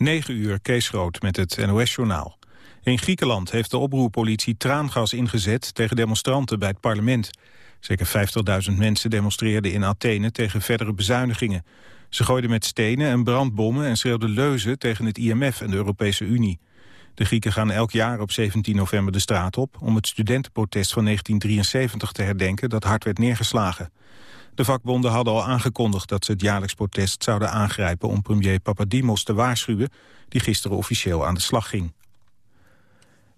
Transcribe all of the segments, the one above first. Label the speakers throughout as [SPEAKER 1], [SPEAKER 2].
[SPEAKER 1] 9 uur, Kees Groot met het NOS-journaal. In Griekenland heeft de oproerpolitie traangas ingezet tegen demonstranten bij het parlement. Zeker 50.000 mensen demonstreerden in Athene tegen verdere bezuinigingen. Ze gooiden met stenen en brandbommen en schreeuwden leuzen tegen het IMF en de Europese Unie. De Grieken gaan elk jaar op 17 november de straat op... om het studentenprotest van 1973 te herdenken dat hard werd neergeslagen. De vakbonden hadden al aangekondigd dat ze het jaarlijks protest zouden aangrijpen... om premier Papadimos te waarschuwen, die gisteren officieel aan de slag ging.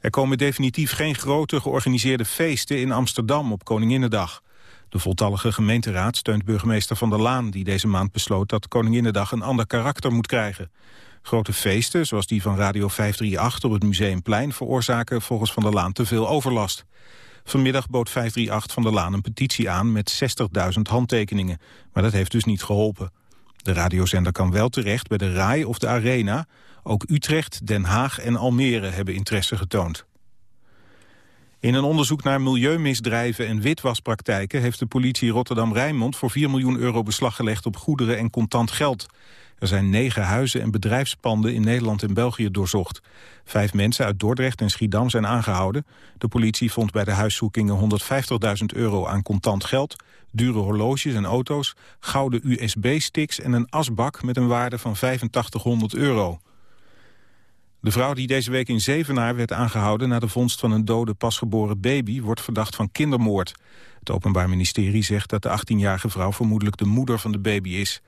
[SPEAKER 1] Er komen definitief geen grote georganiseerde feesten in Amsterdam op Koninginnedag. De voltallige gemeenteraad steunt burgemeester Van der Laan... die deze maand besloot dat Koninginnedag een ander karakter moet krijgen. Grote feesten, zoals die van Radio 538 op het Museumplein... veroorzaken volgens Van der Laan te veel overlast. Vanmiddag bood 538 Van der Laan een petitie aan met 60.000 handtekeningen. Maar dat heeft dus niet geholpen. De radiozender kan wel terecht bij de RAI of de Arena. Ook Utrecht, Den Haag en Almere hebben interesse getoond. In een onderzoek naar milieumisdrijven en witwaspraktijken... heeft de politie Rotterdam-Rijnmond voor 4 miljoen euro beslag gelegd op goederen en contant geld. Er zijn negen huizen en bedrijfspanden in Nederland en België doorzocht. Vijf mensen uit Dordrecht en Schiedam zijn aangehouden. De politie vond bij de huiszoekingen 150.000 euro aan contant geld... dure horloges en auto's, gouden USB-sticks en een asbak... met een waarde van 8500 euro. De vrouw die deze week in Zevenaar werd aangehouden... na de vondst van een dode pasgeboren baby... wordt verdacht van kindermoord. Het Openbaar Ministerie zegt dat de 18-jarige vrouw... vermoedelijk de moeder van de baby is.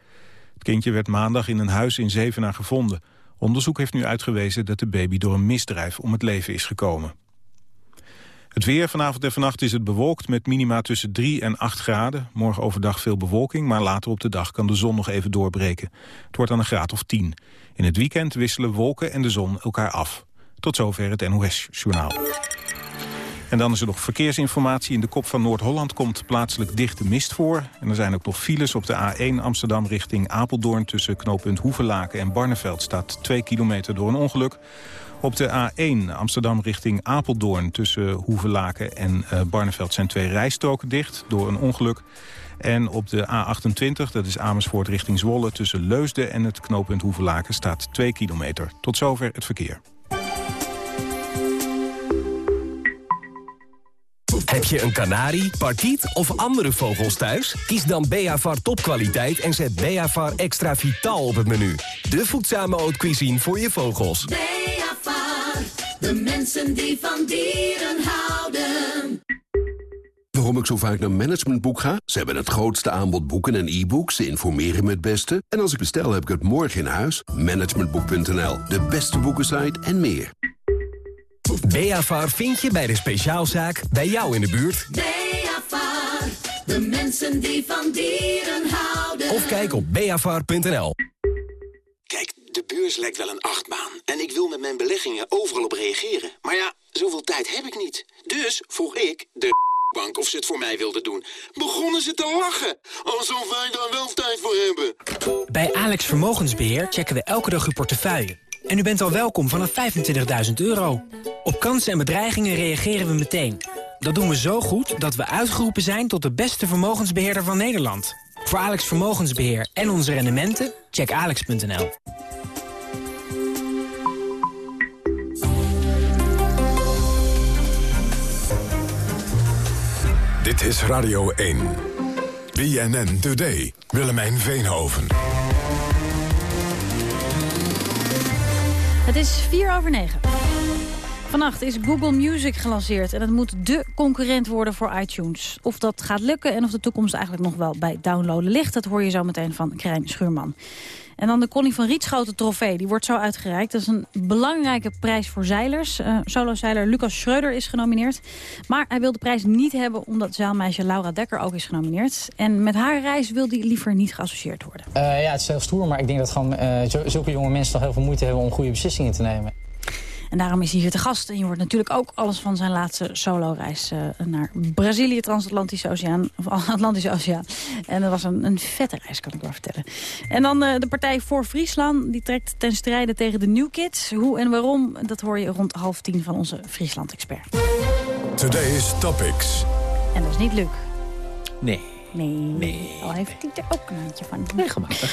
[SPEAKER 1] Het kindje werd maandag in een huis in Zevenaar gevonden. Onderzoek heeft nu uitgewezen dat de baby door een misdrijf om het leven is gekomen. Het weer vanavond en vannacht is het bewolkt met minima tussen 3 en 8 graden. Morgen overdag veel bewolking, maar later op de dag kan de zon nog even doorbreken. Het wordt dan een graad of 10. In het weekend wisselen wolken en de zon elkaar af. Tot zover het NOS-journaal. En dan is er nog verkeersinformatie. In de kop van Noord-Holland komt plaatselijk dichte mist voor. En er zijn ook nog files op de A1 Amsterdam richting Apeldoorn... tussen knooppunt Hoevelaken en Barneveld staat 2 kilometer door een ongeluk. Op de A1 Amsterdam richting Apeldoorn tussen Hoevelaken en uh, Barneveld... zijn twee rijstroken dicht door een ongeluk. En op de A28, dat is Amersfoort richting Zwolle... tussen Leusden en het knooppunt Hoevelaken staat 2 kilometer. Tot zover het verkeer.
[SPEAKER 2] Heb je een kanarie, parkiet of andere vogels thuis? Kies dan Beavar topkwaliteit en zet Beavar extra vitaal op het menu. De voedzame haute cuisine voor je vogels.
[SPEAKER 3] Beavar, de mensen die van dieren houden.
[SPEAKER 4] Waarom ik zo vaak naar Managementboek ga? Ze hebben het grootste aanbod boeken en e-books. Ze informeren me het beste. En als ik bestel, heb ik het morgen in huis. Managementboek.nl, de beste boekensite en meer.
[SPEAKER 2] Beavar vind je bij de speciaalzaak bij jou in de buurt.
[SPEAKER 3] Beavar, de mensen die van dieren houden.
[SPEAKER 2] Of kijk op beavar.nl.
[SPEAKER 5] Kijk, de beurs lijkt wel een achtbaan. En ik wil met mijn beleggingen overal op reageren. Maar ja, zoveel tijd heb ik niet. Dus vroeg ik de bank of ze het voor mij wilden doen. Begonnen ze te lachen. Alsof wij daar wel tijd voor hebben.
[SPEAKER 6] Bij Alex Vermogensbeheer checken we elke dag uw portefeuille. En u bent al welkom vanaf 25.000 euro. Op kansen en bedreigingen reageren we meteen. Dat doen we zo goed dat we uitgeroepen zijn tot de beste vermogensbeheerder van Nederland. Voor Alex Vermogensbeheer en onze rendementen, check alex.nl.
[SPEAKER 7] Dit is Radio 1. BNN Today. Willemijn Veenhoven.
[SPEAKER 8] Het is 4 over 9. Vannacht is Google Music gelanceerd en het moet dé concurrent worden voor iTunes. Of dat gaat lukken en of de toekomst eigenlijk nog wel bij downloaden ligt... dat hoor je zo meteen van Krijn Schuurman. En dan de Connie van Rietschoten trofee, die wordt zo uitgereikt. Dat is een belangrijke prijs voor zeilers. Uh, Solo-zeiler Lucas Schreuder is genomineerd. Maar hij wil de prijs niet hebben omdat zeilmeisje Laura Dekker ook is genomineerd. En met haar reis wil hij liever niet geassocieerd worden.
[SPEAKER 9] Uh, ja, het is heel stoer, maar ik denk dat gewoon, uh, zulke jonge mensen toch heel veel moeite hebben om goede beslissingen te nemen.
[SPEAKER 8] En daarom is hij hier te gast. En je hoort natuurlijk ook alles van zijn laatste solo-reis uh, naar Brazilië, Transatlantische Oceaan. Of Atlantische Oceaan. En dat was een, een vette reis, kan ik wel vertellen. En dan uh, de partij voor Friesland. Die trekt ten strijde tegen de New Kids. Hoe en waarom, dat hoor je rond half tien van onze Friesland-expert.
[SPEAKER 7] Today's Topics.
[SPEAKER 8] En dat is niet Luc.
[SPEAKER 10] Nee.
[SPEAKER 8] Nee.
[SPEAKER 10] Nee.
[SPEAKER 8] Al heeft hij er ook een handje van.
[SPEAKER 10] Nee, gemakkelijk.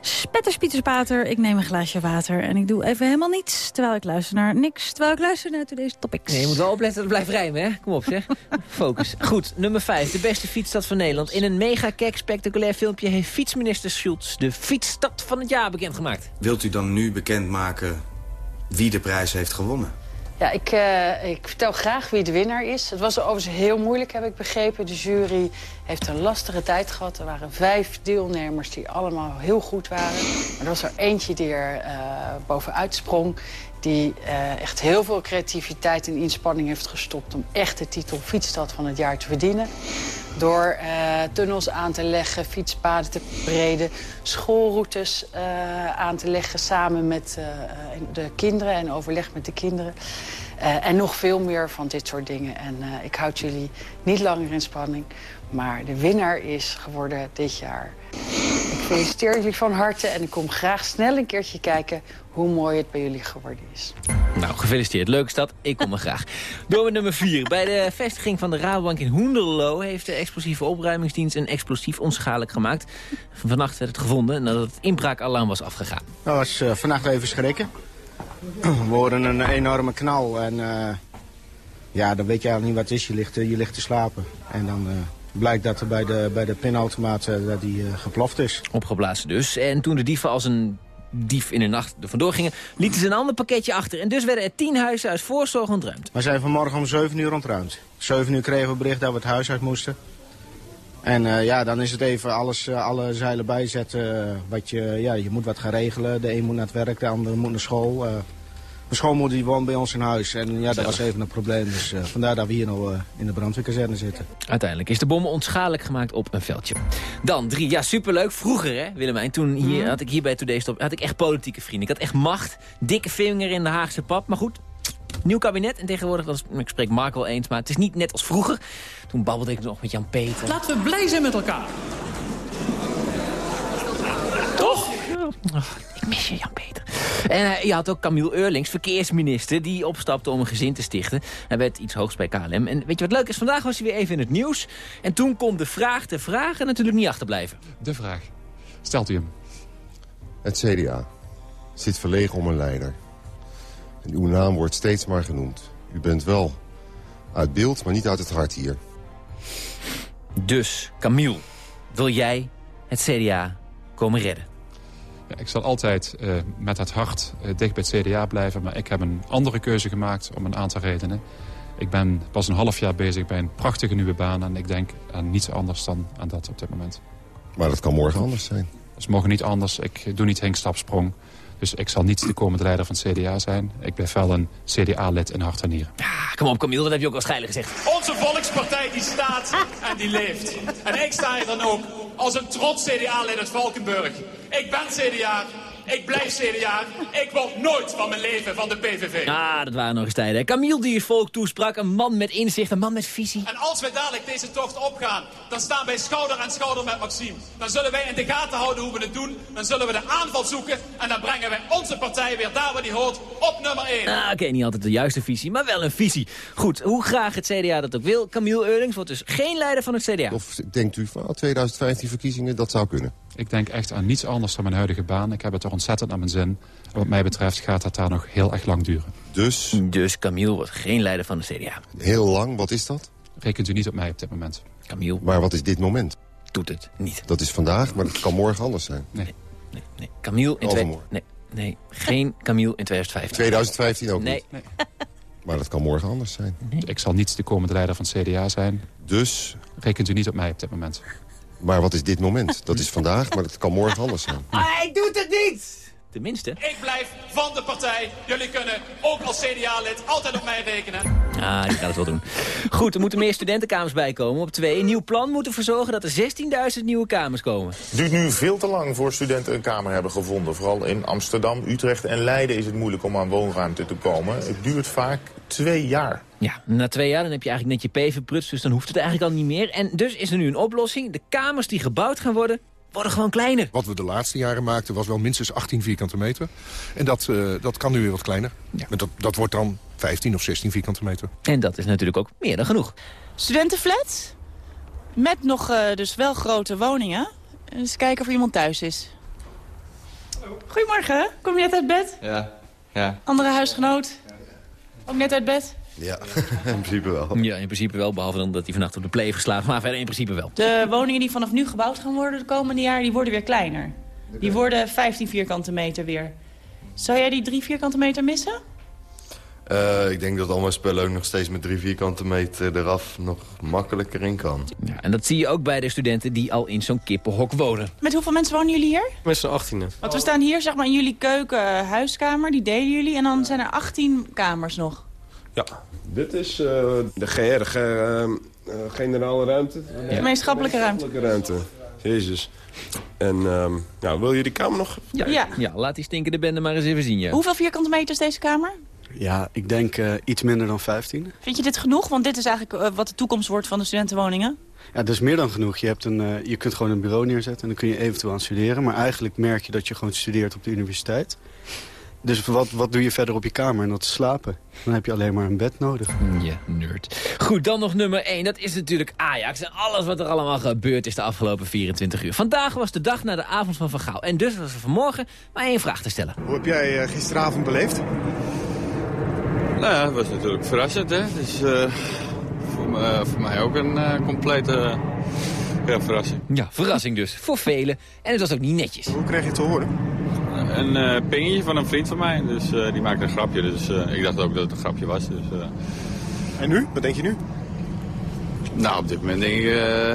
[SPEAKER 8] Spetterspieterspater, ik neem een glaasje water en ik doe even helemaal niets... terwijl ik luister naar niks, terwijl ik luister naar deze topics.
[SPEAKER 10] Nee, je moet wel opletten dat het blijft rijmen, hè? Kom op, zeg. Focus. Goed, nummer 5. De beste fietsstad van Nederland. In een mega kek spectaculair filmpje heeft fietsminister Schultz... de fietsstad van het jaar bekendgemaakt.
[SPEAKER 11] Wilt u dan nu bekendmaken wie de prijs heeft gewonnen?
[SPEAKER 12] Ja, ik, uh, ik vertel graag wie de winnaar is. Het was overigens heel moeilijk, heb ik begrepen. De jury heeft een lastige tijd gehad. Er waren vijf deelnemers die allemaal heel goed waren. Maar er was er eentje die er uh, bovenuit sprong... die uh, echt heel veel creativiteit en inspanning heeft gestopt... om echt de titel Fietsstad van het jaar te verdienen. Door uh, tunnels aan te leggen, fietspaden te breden... schoolroutes uh, aan te leggen samen met uh, de kinderen en overleg met de kinderen. en nog veel meer van dit soort dingen. En ik houd jullie niet langer in spanning. Maar de winnaar is geworden dit jaar. Ik feliciteer jullie van harte en ik kom graag snel een keertje kijken hoe mooi het bij jullie geworden is.
[SPEAKER 10] Nou, gefeliciteerd. Leuke stad. Ik kom er graag. Door met nummer 4. Bij de vestiging van de Rabobank in Hoenderloo... heeft de explosieve opruimingsdienst een explosief onschadelijk gemaakt. Vannacht werd het gevonden nadat het inbraakalarm was afgegaan.
[SPEAKER 13] Dat was uh, vannacht even schrikken. We horen een enorme knal en uh, ja, dan weet je eigenlijk niet wat het is. Je ligt, je ligt te slapen en dan... Uh, blijkt dat er bij de, bij de pinautomaat dat die uh, geploft is.
[SPEAKER 10] Opgeblazen dus. En toen de dieven als een dief in de nacht er vandoor gingen... lieten ze een ander pakketje achter. En dus werden er tien huizen uit voorzorg ontruimd.
[SPEAKER 13] We zijn vanmorgen om 7 uur ontruimd. 7 uur kregen we bericht dat we het huis uit moesten. En uh, ja, dan is het even alles, uh, alle zeilen bijzetten. Uh, wat je, ja, je moet wat gaan regelen. De een moet naar het werk, de ander moet naar school. Mijn schoonmoeder die woont bij ons in huis. En ja, dat was even een probleem. Dus uh, vandaar dat we hier nou uh, in de brandweerkazerne zitten.
[SPEAKER 10] Uiteindelijk is de bom onschadelijk gemaakt op een veldje. Dan drie. Ja, superleuk. Vroeger, hè, Willemijn. Toen hier, had ik hier bij Today Stop, had ik echt politieke vrienden. Ik had echt macht. Dikke vinger in de Haagse pap. Maar goed, nieuw kabinet. En tegenwoordig, dat is, ik spreek Mark wel eens, maar het is niet net als vroeger. Toen babbelde ik nog met Jan Peter.
[SPEAKER 14] Laten we blij zijn met elkaar.
[SPEAKER 10] Toch? Oh, ik mis je, Jan Peter. En uh, je had ook Camille Eurlings, verkeersminister... die opstapte om een gezin te stichten. Hij werd iets hoogs bij KLM. En weet je wat leuk is? Vandaag was hij weer even in het nieuws. En toen kon de vraag de vragen natuurlijk niet achterblijven.
[SPEAKER 15] De vraag. Stelt u hem.
[SPEAKER 16] Het CDA zit verlegen om een leider. En uw naam wordt steeds maar genoemd. U bent wel uit beeld, maar niet uit het hart hier.
[SPEAKER 10] Dus, Camille, wil jij het CDA komen redden?
[SPEAKER 15] Ik zal altijd uh, met het hart uh, dicht bij het CDA blijven... maar ik heb een andere keuze gemaakt om een aantal redenen. Ik ben pas een half jaar bezig bij een prachtige nieuwe baan... en ik denk aan niets anders dan aan dat op dit moment.
[SPEAKER 16] Maar dat kan morgen anders zijn.
[SPEAKER 15] Dat is morgen niet anders. Ik doe niet hinkstapsprong. Dus ik zal niet de komende leider van het CDA zijn. Ik blijf wel een CDA-lid in hart en nieren.
[SPEAKER 10] Ja, kom op Camille, dat heb je ook al schijnlijk gezegd.
[SPEAKER 14] Onze volkspartij die staat en die leeft. En ik sta hier dan ook als een trots CDA-lid uit Valkenburg. Ik ben CDA, ik blijf CDA. Ik word nooit van mijn leven van de PVV.
[SPEAKER 10] Ah, dat waren nog eens tijden. Camille die het volk toesprak, een man met inzicht, een man met visie.
[SPEAKER 14] En als wij dadelijk deze tocht opgaan, dan staan wij schouder aan schouder met Maxime. Dan zullen wij in de gaten houden hoe we het doen. Dan zullen we de aanval zoeken. En dan brengen wij onze partij weer daar waar die hoort, op nummer 1.
[SPEAKER 10] Ah, Oké, okay, niet altijd de juiste visie, maar wel een visie. Goed, hoe graag het CDA dat ook wil. Camille Eurlings wordt dus geen leider van het CDA.
[SPEAKER 16] Of denkt u van 2015 verkiezingen, dat zou kunnen?
[SPEAKER 15] Ik denk echt aan niets anders dan mijn huidige baan. Ik heb het er ontzettend naar mijn zin. Wat mij betreft gaat dat daar nog heel erg lang duren.
[SPEAKER 16] Dus?
[SPEAKER 10] Dus Camille wordt geen leider van de CDA.
[SPEAKER 16] Heel lang, wat is dat?
[SPEAKER 15] Rekent u niet op mij op dit moment.
[SPEAKER 10] Camille.
[SPEAKER 16] Maar wat is dit moment?
[SPEAKER 10] Doet het niet.
[SPEAKER 16] Dat is vandaag, maar dat kan morgen anders zijn.
[SPEAKER 10] Nee, nee, nee. Camille in...
[SPEAKER 16] Overmorgen.
[SPEAKER 10] Nee, nee, geen Camille in 2015.
[SPEAKER 16] 2015 ook
[SPEAKER 10] nee.
[SPEAKER 16] niet? Nee. Maar dat kan morgen anders zijn.
[SPEAKER 15] Nee. Ik zal niet de komende leider van het CDA zijn.
[SPEAKER 16] Dus?
[SPEAKER 15] Rekent u niet op mij op dit moment.
[SPEAKER 16] Maar wat is dit moment? Dat is vandaag, maar dat kan morgen anders zijn.
[SPEAKER 10] Hij doet het niet! Tenminste.
[SPEAKER 14] Ik blijf van de partij. Jullie kunnen ook als CDA-lid altijd op mij rekenen.
[SPEAKER 10] Ah, die gaat het wel doen. Goed, er moeten meer studentenkamers bijkomen. Op twee, een nieuw plan moet ervoor zorgen dat er 16.000 nieuwe kamers komen.
[SPEAKER 17] Het duurt nu veel te lang voor studenten een kamer hebben gevonden. Vooral in Amsterdam, Utrecht en Leiden is het moeilijk om aan woonruimte te komen. Het duurt vaak twee jaar.
[SPEAKER 10] Ja, na twee jaar dan heb je eigenlijk net je P verprutst, dus dan hoeft het eigenlijk al niet meer. En dus is er nu een oplossing. De kamers die gebouwd gaan worden, worden gewoon kleiner.
[SPEAKER 18] Wat we de laatste jaren maakten was wel minstens 18 vierkante meter. En dat, uh, dat kan nu weer wat kleiner. Ja. Dat, dat wordt dan 15 of 16 vierkante meter.
[SPEAKER 10] En dat is natuurlijk ook meer dan genoeg.
[SPEAKER 19] Studentenflat? Met nog uh, dus wel grote woningen. Eens kijken of er iemand thuis is. Goedemorgen. Kom je net uit bed?
[SPEAKER 20] Ja, ja.
[SPEAKER 19] Andere huisgenoot? Ook net uit bed?
[SPEAKER 20] Ja, in principe wel.
[SPEAKER 10] Ja, in principe wel, behalve dan dat hij vannacht op de play heeft geslagen. Maar verder in principe wel.
[SPEAKER 19] De woningen die vanaf nu gebouwd gaan worden de komende jaar, die worden weer kleiner. Die worden 15 vierkante meter weer. Zou jij die 3 vierkante meter missen?
[SPEAKER 20] Eh, ik denk dat al mijn spullen ook nog steeds met drie vierkante meter eraf nog makkelijker in kan.
[SPEAKER 10] Ja, en dat zie je ook bij de studenten die al in zo'n kippenhok wonen.
[SPEAKER 19] Met hoeveel mensen wonen jullie hier?
[SPEAKER 20] Met z'n achttiende.
[SPEAKER 19] Want we staan hier zeg maar in jullie keuken, huiskamer, die delen jullie. En dan zijn er 18 kamers nog.
[SPEAKER 21] Ja, dit is eh, de GR, eh, eh, generale ruimte.
[SPEAKER 19] De gemeenschappelijke ruimte.
[SPEAKER 21] Gemeenschappelijke ruimte, jezus. En ehm, ja, wil je die kamer nog?
[SPEAKER 10] Ja,
[SPEAKER 19] Ja.
[SPEAKER 10] ja. laat die stinkende bende maar eens even zien, ja.
[SPEAKER 19] Hoeveel vierkante meter is deze kamer?
[SPEAKER 22] Ja, ik denk eh, iets minder dan 15.
[SPEAKER 19] Vind je dit genoeg? Want dit is eigenlijk wat de toekomst wordt van de studentenwoningen.
[SPEAKER 22] Ja, dat is meer dan genoeg. Je, hebt een, je kunt gewoon een bureau neerzetten en dan kun je eventueel aan studeren. Maar eigenlijk merk je dat je gewoon studeert op de universiteit. Dus wat, wat doe je verder op je kamer? En dat is slapen. Dan heb je alleen maar een bed nodig.
[SPEAKER 10] Ja, nerd. Goed, dan nog nummer 1. Dat is natuurlijk Ajax. En alles wat er allemaal gebeurd is de afgelopen 24 uur. Vandaag was de dag na de avond van Van Gaal. En dus was er vanmorgen maar één vraag te stellen.
[SPEAKER 23] Hoe heb jij eh, gisteravond beleefd?
[SPEAKER 24] Nou ja, het was natuurlijk verrassend, hè. Dus eh, voor, me- voor mij ook een eh, complete ja, verrassing.
[SPEAKER 10] Ja, verrassing dus. Voor velen. En het was ook niet netjes.
[SPEAKER 23] Hoe kreeg je het te horen?
[SPEAKER 24] Een eh pingetje van een vriend van mij, dus eh, die maakte een grapje. Dus eh, ik dacht ook dat het een grapje was. Dus, eh.
[SPEAKER 23] En nu? Wat denk je nu?
[SPEAKER 24] Nou, op dit moment denk ik... eh,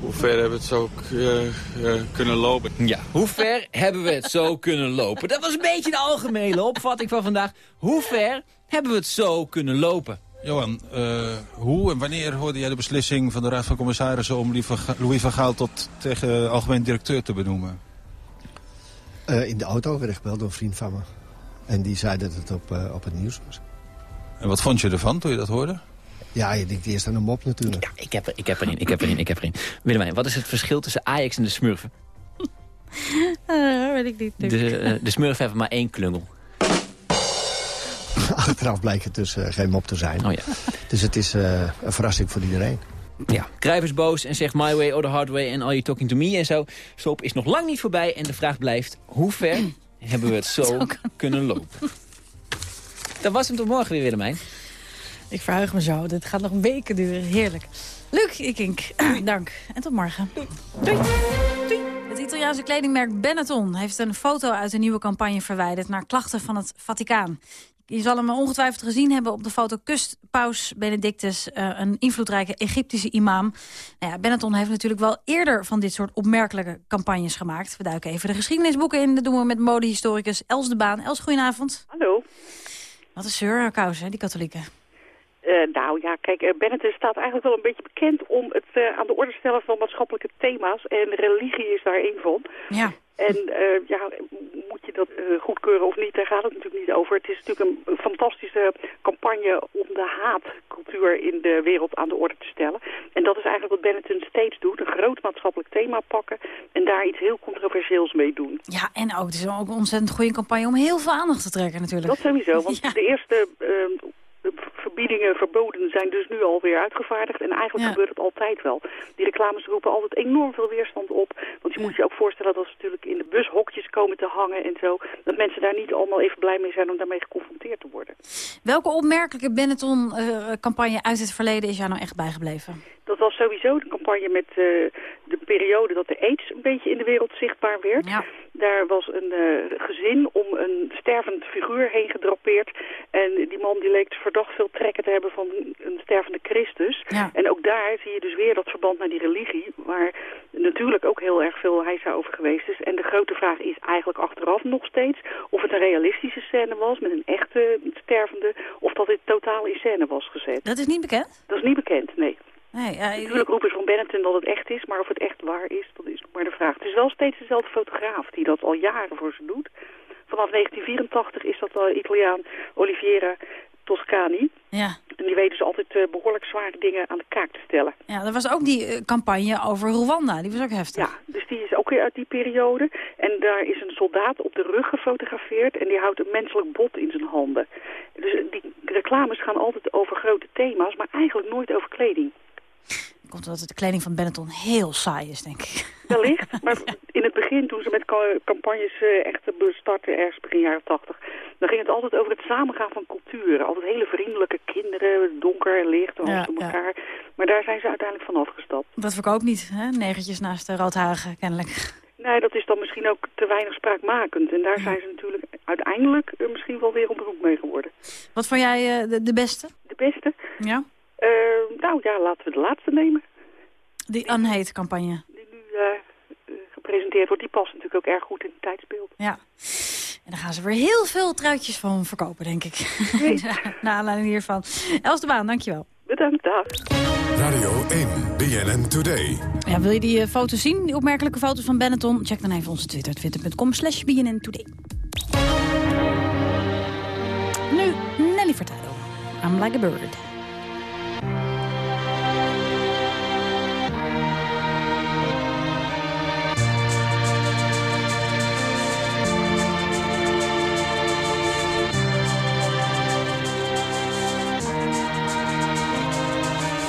[SPEAKER 24] hoe ver hebben we het zo eh, eh, kunnen lopen?
[SPEAKER 10] Ja, hoe ver hebben we het zo kunnen lopen? Dat was een beetje de algemene opvatting van vandaag. Hoe ver hebben we het zo kunnen lopen?
[SPEAKER 1] Johan, eh, hoe en wanneer hoorde jij de beslissing van de Raad van Commissarissen... om Louis van Gaal tot tegen algemeen directeur te benoemen?
[SPEAKER 25] Eh, in de auto werd ik gebeld door een vriend van me. En die zei dat het op, eh, op het nieuws was.
[SPEAKER 1] En wat vond je ervan toen je dat hoorde?
[SPEAKER 25] Ja, je denkt eerst aan een mop natuurlijk.
[SPEAKER 10] Ja, ik heb, er, ik heb erin, ik heb erin, ik heb erin. Willemijn, wat is het verschil tussen Ajax en de Smurfen?
[SPEAKER 8] Eh, weet ik niet.
[SPEAKER 10] De, de Smurfen hebben maar één klungel.
[SPEAKER 25] Achteraf blijkt het dus geen mop te zijn.
[SPEAKER 10] Oh ja.
[SPEAKER 25] Dus het is eh, een verrassing voor iedereen.
[SPEAKER 10] Ja, boos en zegt my way or the hard way en are you talking to me en zo. Stop is nog lang niet voorbij en de vraag blijft, hoe ver hebben we het zo kunnen lopen? Dat was hem tot morgen weer, Willemijn.
[SPEAKER 8] Ik verheug me zo. Dit gaat nog weken duren. Heerlijk. Luc Ikink, dank. En tot morgen. Doei. Doei. Het Italiaanse kledingmerk Benetton heeft een foto uit een nieuwe campagne verwijderd... naar klachten van het Vaticaan. Je zal hem ongetwijfeld gezien hebben op de foto kust paus Benedictus, eh, een invloedrijke Egyptische imam. Nou ja, Benetton heeft natuurlijk wel eerder van dit soort opmerkelijke campagnes gemaakt. We duiken even de geschiedenisboeken in. Dat doen we met modehistoricus Els de Baan. Els, goedenavond.
[SPEAKER 26] Hallo.
[SPEAKER 8] Wat een zeurkous, hè, die katholieken.
[SPEAKER 26] Eh, nou ja, kijk, eh, Benetton staat eigenlijk wel een beetje bekend om het aan de orde stellen van maatschappelijke thema's. En religie is daar één van.
[SPEAKER 8] Ja.
[SPEAKER 26] En eh, ja, moet je dat eh, goedkeuren of niet, daar gaat het natuurlijk niet over. Het is natuurlijk een, een fantastische campagne om de haatcultuur in de wereld aan de orde te stellen. En dat is eigenlijk wat Benetton steeds doet. Een groot maatschappelijk thema pakken en daar iets heel controversieels mee doen.
[SPEAKER 8] Ja, en ook, het is ook een ontzettend goede campagne om heel veel aandacht te trekken natuurlijk.
[SPEAKER 26] Dat sowieso, want de eerste eh, verbiedingen, verboden zijn dus nu alweer uitgevaardigd. En eigenlijk
[SPEAKER 8] Ja.
[SPEAKER 26] gebeurt het altijd wel. Die reclames roepen altijd enorm veel weerstand op. Want je moet je ook voorstellen dat ze natuurlijk in de bushokjes komen te hangen en zo. Dat mensen daar niet allemaal even blij mee zijn om daarmee geconfronteerd te worden.
[SPEAKER 8] Welke opmerkelijke Benetton-campagne uit het verleden is jou nou echt bijgebleven?
[SPEAKER 26] Dat was sowieso de campagne met eh, de periode dat de aids een beetje in de wereld zichtbaar werd. Daar was een eh, gezin om een stervend figuur heen gedrapeerd. En die man die leek verdacht veel trekken te hebben van een stervende Christus.
[SPEAKER 8] Ja.
[SPEAKER 26] En ook daar zie je dus weer dat verband naar die religie, waar natuurlijk ook heel erg veel heisa over geweest is. En de grote vraag is eigenlijk achteraf nog steeds of het een realistische scène was met een echte stervende, of dat dit totaal in scène was gezet.
[SPEAKER 8] Dat is niet bekend?
[SPEAKER 26] Dat is niet bekend, nee.
[SPEAKER 8] Nee, ja,
[SPEAKER 26] Natuurlijk roepen ze van Benetton dat het echt is, maar of het echt waar is, dat is nog maar de vraag. Het is wel steeds dezelfde fotograaf die dat al jaren voor ze doet. Vanaf 1984 is dat de Italiaan Oliviera Toscani.
[SPEAKER 8] Ja.
[SPEAKER 26] En die weet dus altijd eh, behoorlijk zware dingen aan de kaak te stellen.
[SPEAKER 8] ja, er was ook die eh, campagne over Rwanda. Die was ook heftig.
[SPEAKER 26] Ja, dus die is ook weer uit die periode. En daar is een soldaat op de rug gefotografeerd en die houdt een menselijk bot in zijn handen. Dus eh, die reclames gaan altijd over grote thema's, maar eigenlijk nooit over kleding.
[SPEAKER 8] Komt omdat de kleding van Benetton heel saai is, denk ik.
[SPEAKER 26] Wellicht, maar in het begin, toen ze met campagnes eh, echt eh, startten, ergens begin jaren tachtig... dan ging het altijd over het samengaan van culturen. Altijd hele vriendelijke kinderen, donker en licht, alles
[SPEAKER 8] ja,
[SPEAKER 26] elkaar. Maar daar zijn ze uiteindelijk van afgestapt.
[SPEAKER 8] Dat verkoopt niet, hè? Negertjes naast de Roodhagen, kennelijk.
[SPEAKER 26] Nee, dat is dan misschien ook te weinig spraakmakend. En daar zijn ze natuurlijk uiteindelijk eh, misschien wel weer op beroep mee geworden.
[SPEAKER 8] Wat vond jij de, de beste?
[SPEAKER 26] De beste?
[SPEAKER 8] Ja.
[SPEAKER 26] Eh, nou ja, laten we de laatste nemen.
[SPEAKER 8] Die Unhate-campagne.
[SPEAKER 26] Die nu eh, gepresenteerd wordt, die past natuurlijk ook erg goed in het tijdsbeeld.
[SPEAKER 8] Ja. En daar gaan ze weer heel veel truitjes van verkopen, denk ik. Nee. Naar aanleiding hiervan. Els de Baan, dankjewel.
[SPEAKER 26] Bedankt, dag.
[SPEAKER 7] Radio 1, BNN Today.
[SPEAKER 8] Ja, wil je die eh, foto zien, die opmerkelijke foto van Benetton? Check dan even onze Twitter, twitter.com slash BNN Today. Nu Nelly Vertado. I'm like a bird.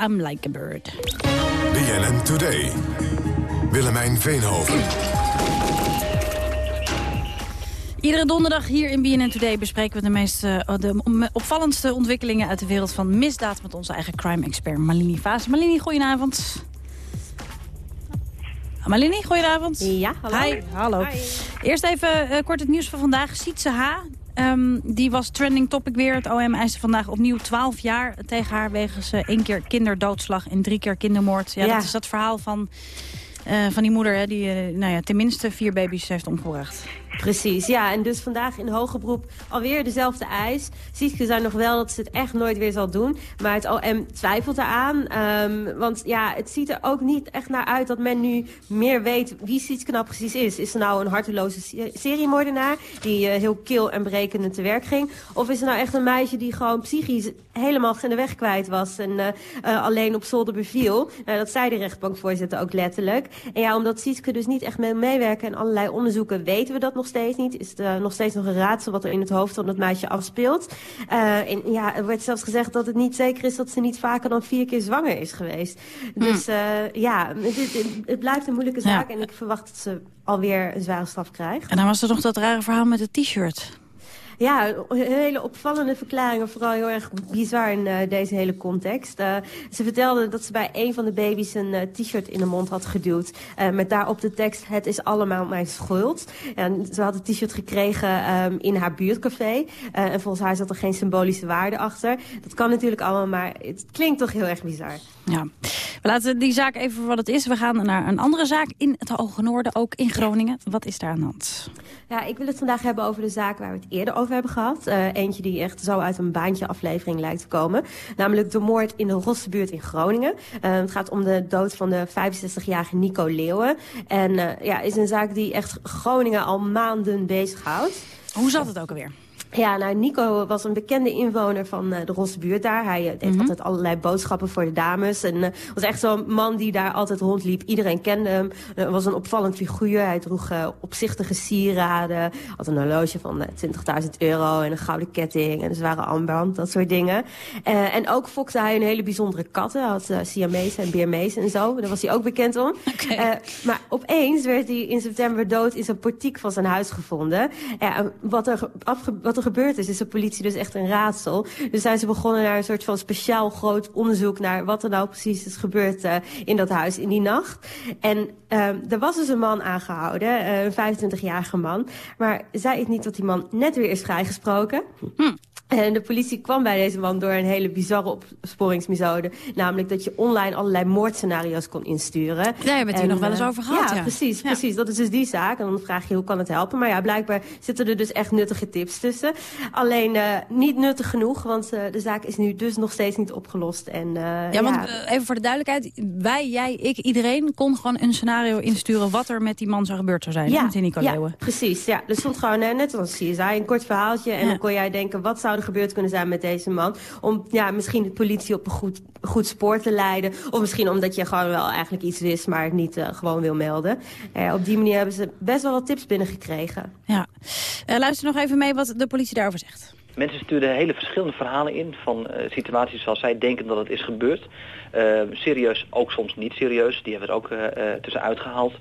[SPEAKER 27] I'm Like a Bird.
[SPEAKER 7] BNN Today. Willemijn Veenhoven.
[SPEAKER 8] Iedere donderdag hier in BNN Today bespreken we de, meest, eh, de opvallendste ontwikkelingen uit de wereld van misdaad... met onze eigen crime-expert Malini Vaas. Malini, goedenavond. Ah, Malini, goedenavond.
[SPEAKER 28] Ja, hallo.
[SPEAKER 8] Hallo. Eerst even eh, kort het nieuws van vandaag. Sietse H., ehm, die was trending topic weer. Het OM eiste vandaag opnieuw 12 jaar tegen haar... wegens eh, één keer kinderdoodslag en drie keer kindermoord. Ja,
[SPEAKER 28] Ja.
[SPEAKER 8] Dat is dat verhaal van, eh, van die moeder... Hè, die eh, nou ja, tenminste vier baby's heeft omgebracht.
[SPEAKER 28] Precies, ja. En dus vandaag in hoger beroep alweer dezelfde eis. Sietke zei nog wel dat ze het echt nooit weer zal doen. Maar het OM twijfelt eraan. Ehm, want ja, het ziet er ook niet echt naar uit dat men nu meer weet wie Sietke nou precies is. Is ze nou een harteloze se- seriemoordenaar die eh, heel kil en berekenend te werk ging? Of is ze nou echt een meisje die gewoon psychisch helemaal de weg kwijt was en eh, eh, alleen op zolder beviel? Nou, dat zei de rechtbankvoorzitter ook letterlijk. En ja, omdat Sietke dus niet echt mee meewerken in allerlei onderzoeken, weten we dat nog steeds niet. Is het eh, nog steeds nog een raadsel wat er in het hoofd van dat meisje afspeelt. Eh, en ja, er werd zelfs gezegd dat het niet zeker is dat ze niet vaker dan vier keer zwanger is geweest. Dus eh, ja, het, het, het blijft een moeilijke
[SPEAKER 8] Ja.
[SPEAKER 28] zaak en ik verwacht dat ze alweer een zware straf krijgt.
[SPEAKER 8] En dan was er nog dat rare verhaal met het t-shirt.
[SPEAKER 28] Ja, hele opvallende verklaringen. Vooral heel erg bizar in eh, deze hele context. Eh, ze vertelde dat ze bij een van de baby's een eh, t-shirt in de mond had geduwd. met daarop de tekst, het is allemaal mijn schuld. En ze had het t-shirt gekregen ehm, in haar buurtcafé. En volgens haar zat er geen symbolische waarde achter. Dat kan natuurlijk allemaal, maar het klinkt toch heel erg bizar.
[SPEAKER 8] Ja. We laten die zaak even voor wat het is. We gaan naar een andere zaak in het Hoge Noorden, ook in Groningen. Wat is daar aan de hand?
[SPEAKER 28] Ja, ik wil het vandaag hebben over de zaak waar we het eerder over hebben gehad. Eh, eentje die echt zo uit een baantje aflevering lijkt te komen. Namelijk de moord in de Rossebuurt in Groningen. Eh, het gaat om de dood van de 65-jarige Nico Leeuwen. En eh, ja, is een zaak die echt Groningen al maanden bezighoudt.
[SPEAKER 8] Hoe zat het ook alweer?
[SPEAKER 28] Ja, nou, Nico was een bekende inwoner van eh, de Rossebuurt daar. Hij eh, deed altijd allerlei boodschappen voor de dames. En eh, was echt zo'n man die daar altijd rondliep. Iedereen kende hem. Eh, was een opvallend figuur. Hij droeg opzichtige sieraden. Had een horloge van eh, 20.000 euro en een gouden ketting en een zware armband. Dat soort dingen. En ook fokte hij een hele bijzondere katten. Hij had uh, Siamese en Beermees en zo. Daar was hij ook bekend om. Maar opeens werd hij in september dood in zijn portiek van zijn huis gevonden. Wat, er, ge- afge- wat er gebeurd is, is de politie dus echt een raadsel. Dus zijn ze begonnen naar een soort van speciaal groot onderzoek... naar wat er nou precies is gebeurd eh, in dat huis in die nacht. En eh, er was dus een man aangehouden, eh, een 25-jarige man. Maar zei ik niet dat die man net weer is vrijgesproken? En de politie kwam bij deze man door een hele bizarre opsporingsmethode. Namelijk dat je online allerlei moordscenario's kon insturen.
[SPEAKER 8] Daar hebben we het hier nog wel eens
[SPEAKER 28] eh,
[SPEAKER 8] over gehad, ja.
[SPEAKER 28] precies,
[SPEAKER 8] Ja.
[SPEAKER 28] precies. Dat is dus die zaak. En dan vraag je hoe kan het helpen. Maar ja, blijkbaar zitten er dus echt nuttige tips tussen. Alleen eh, niet nuttig genoeg, want eh, de zaak is nu dus nog steeds niet opgelost. En, eh,
[SPEAKER 8] Ja, want even voor de duidelijkheid. Wij, jij, ik, iedereen kon gewoon een scenario insturen... wat er met die man zou gebeurd zou zijn, hè, met die
[SPEAKER 28] ja, precies. Ja. Er stond gewoon net zoals CSI een kort verhaaltje. En dan kon jij denken, wat zou er gebeurd kunnen zijn met deze man? Om ja, misschien de politie op een goed, goed spoor te leiden. Of misschien omdat je gewoon wel eigenlijk iets wist, maar het niet eh, gewoon wil melden. Eh, op die manier hebben ze best wel wat tips binnengekregen.
[SPEAKER 8] Ja. Eh, luister nog even mee wat de politie daarover zegt.
[SPEAKER 29] Mensen sturen hele verschillende verhalen in van eh, situaties zoals zij denken dat het is gebeurd. Eh, serieus, ook soms niet serieus. Die hebben we er ook eh, eh, tussenuit gehaald.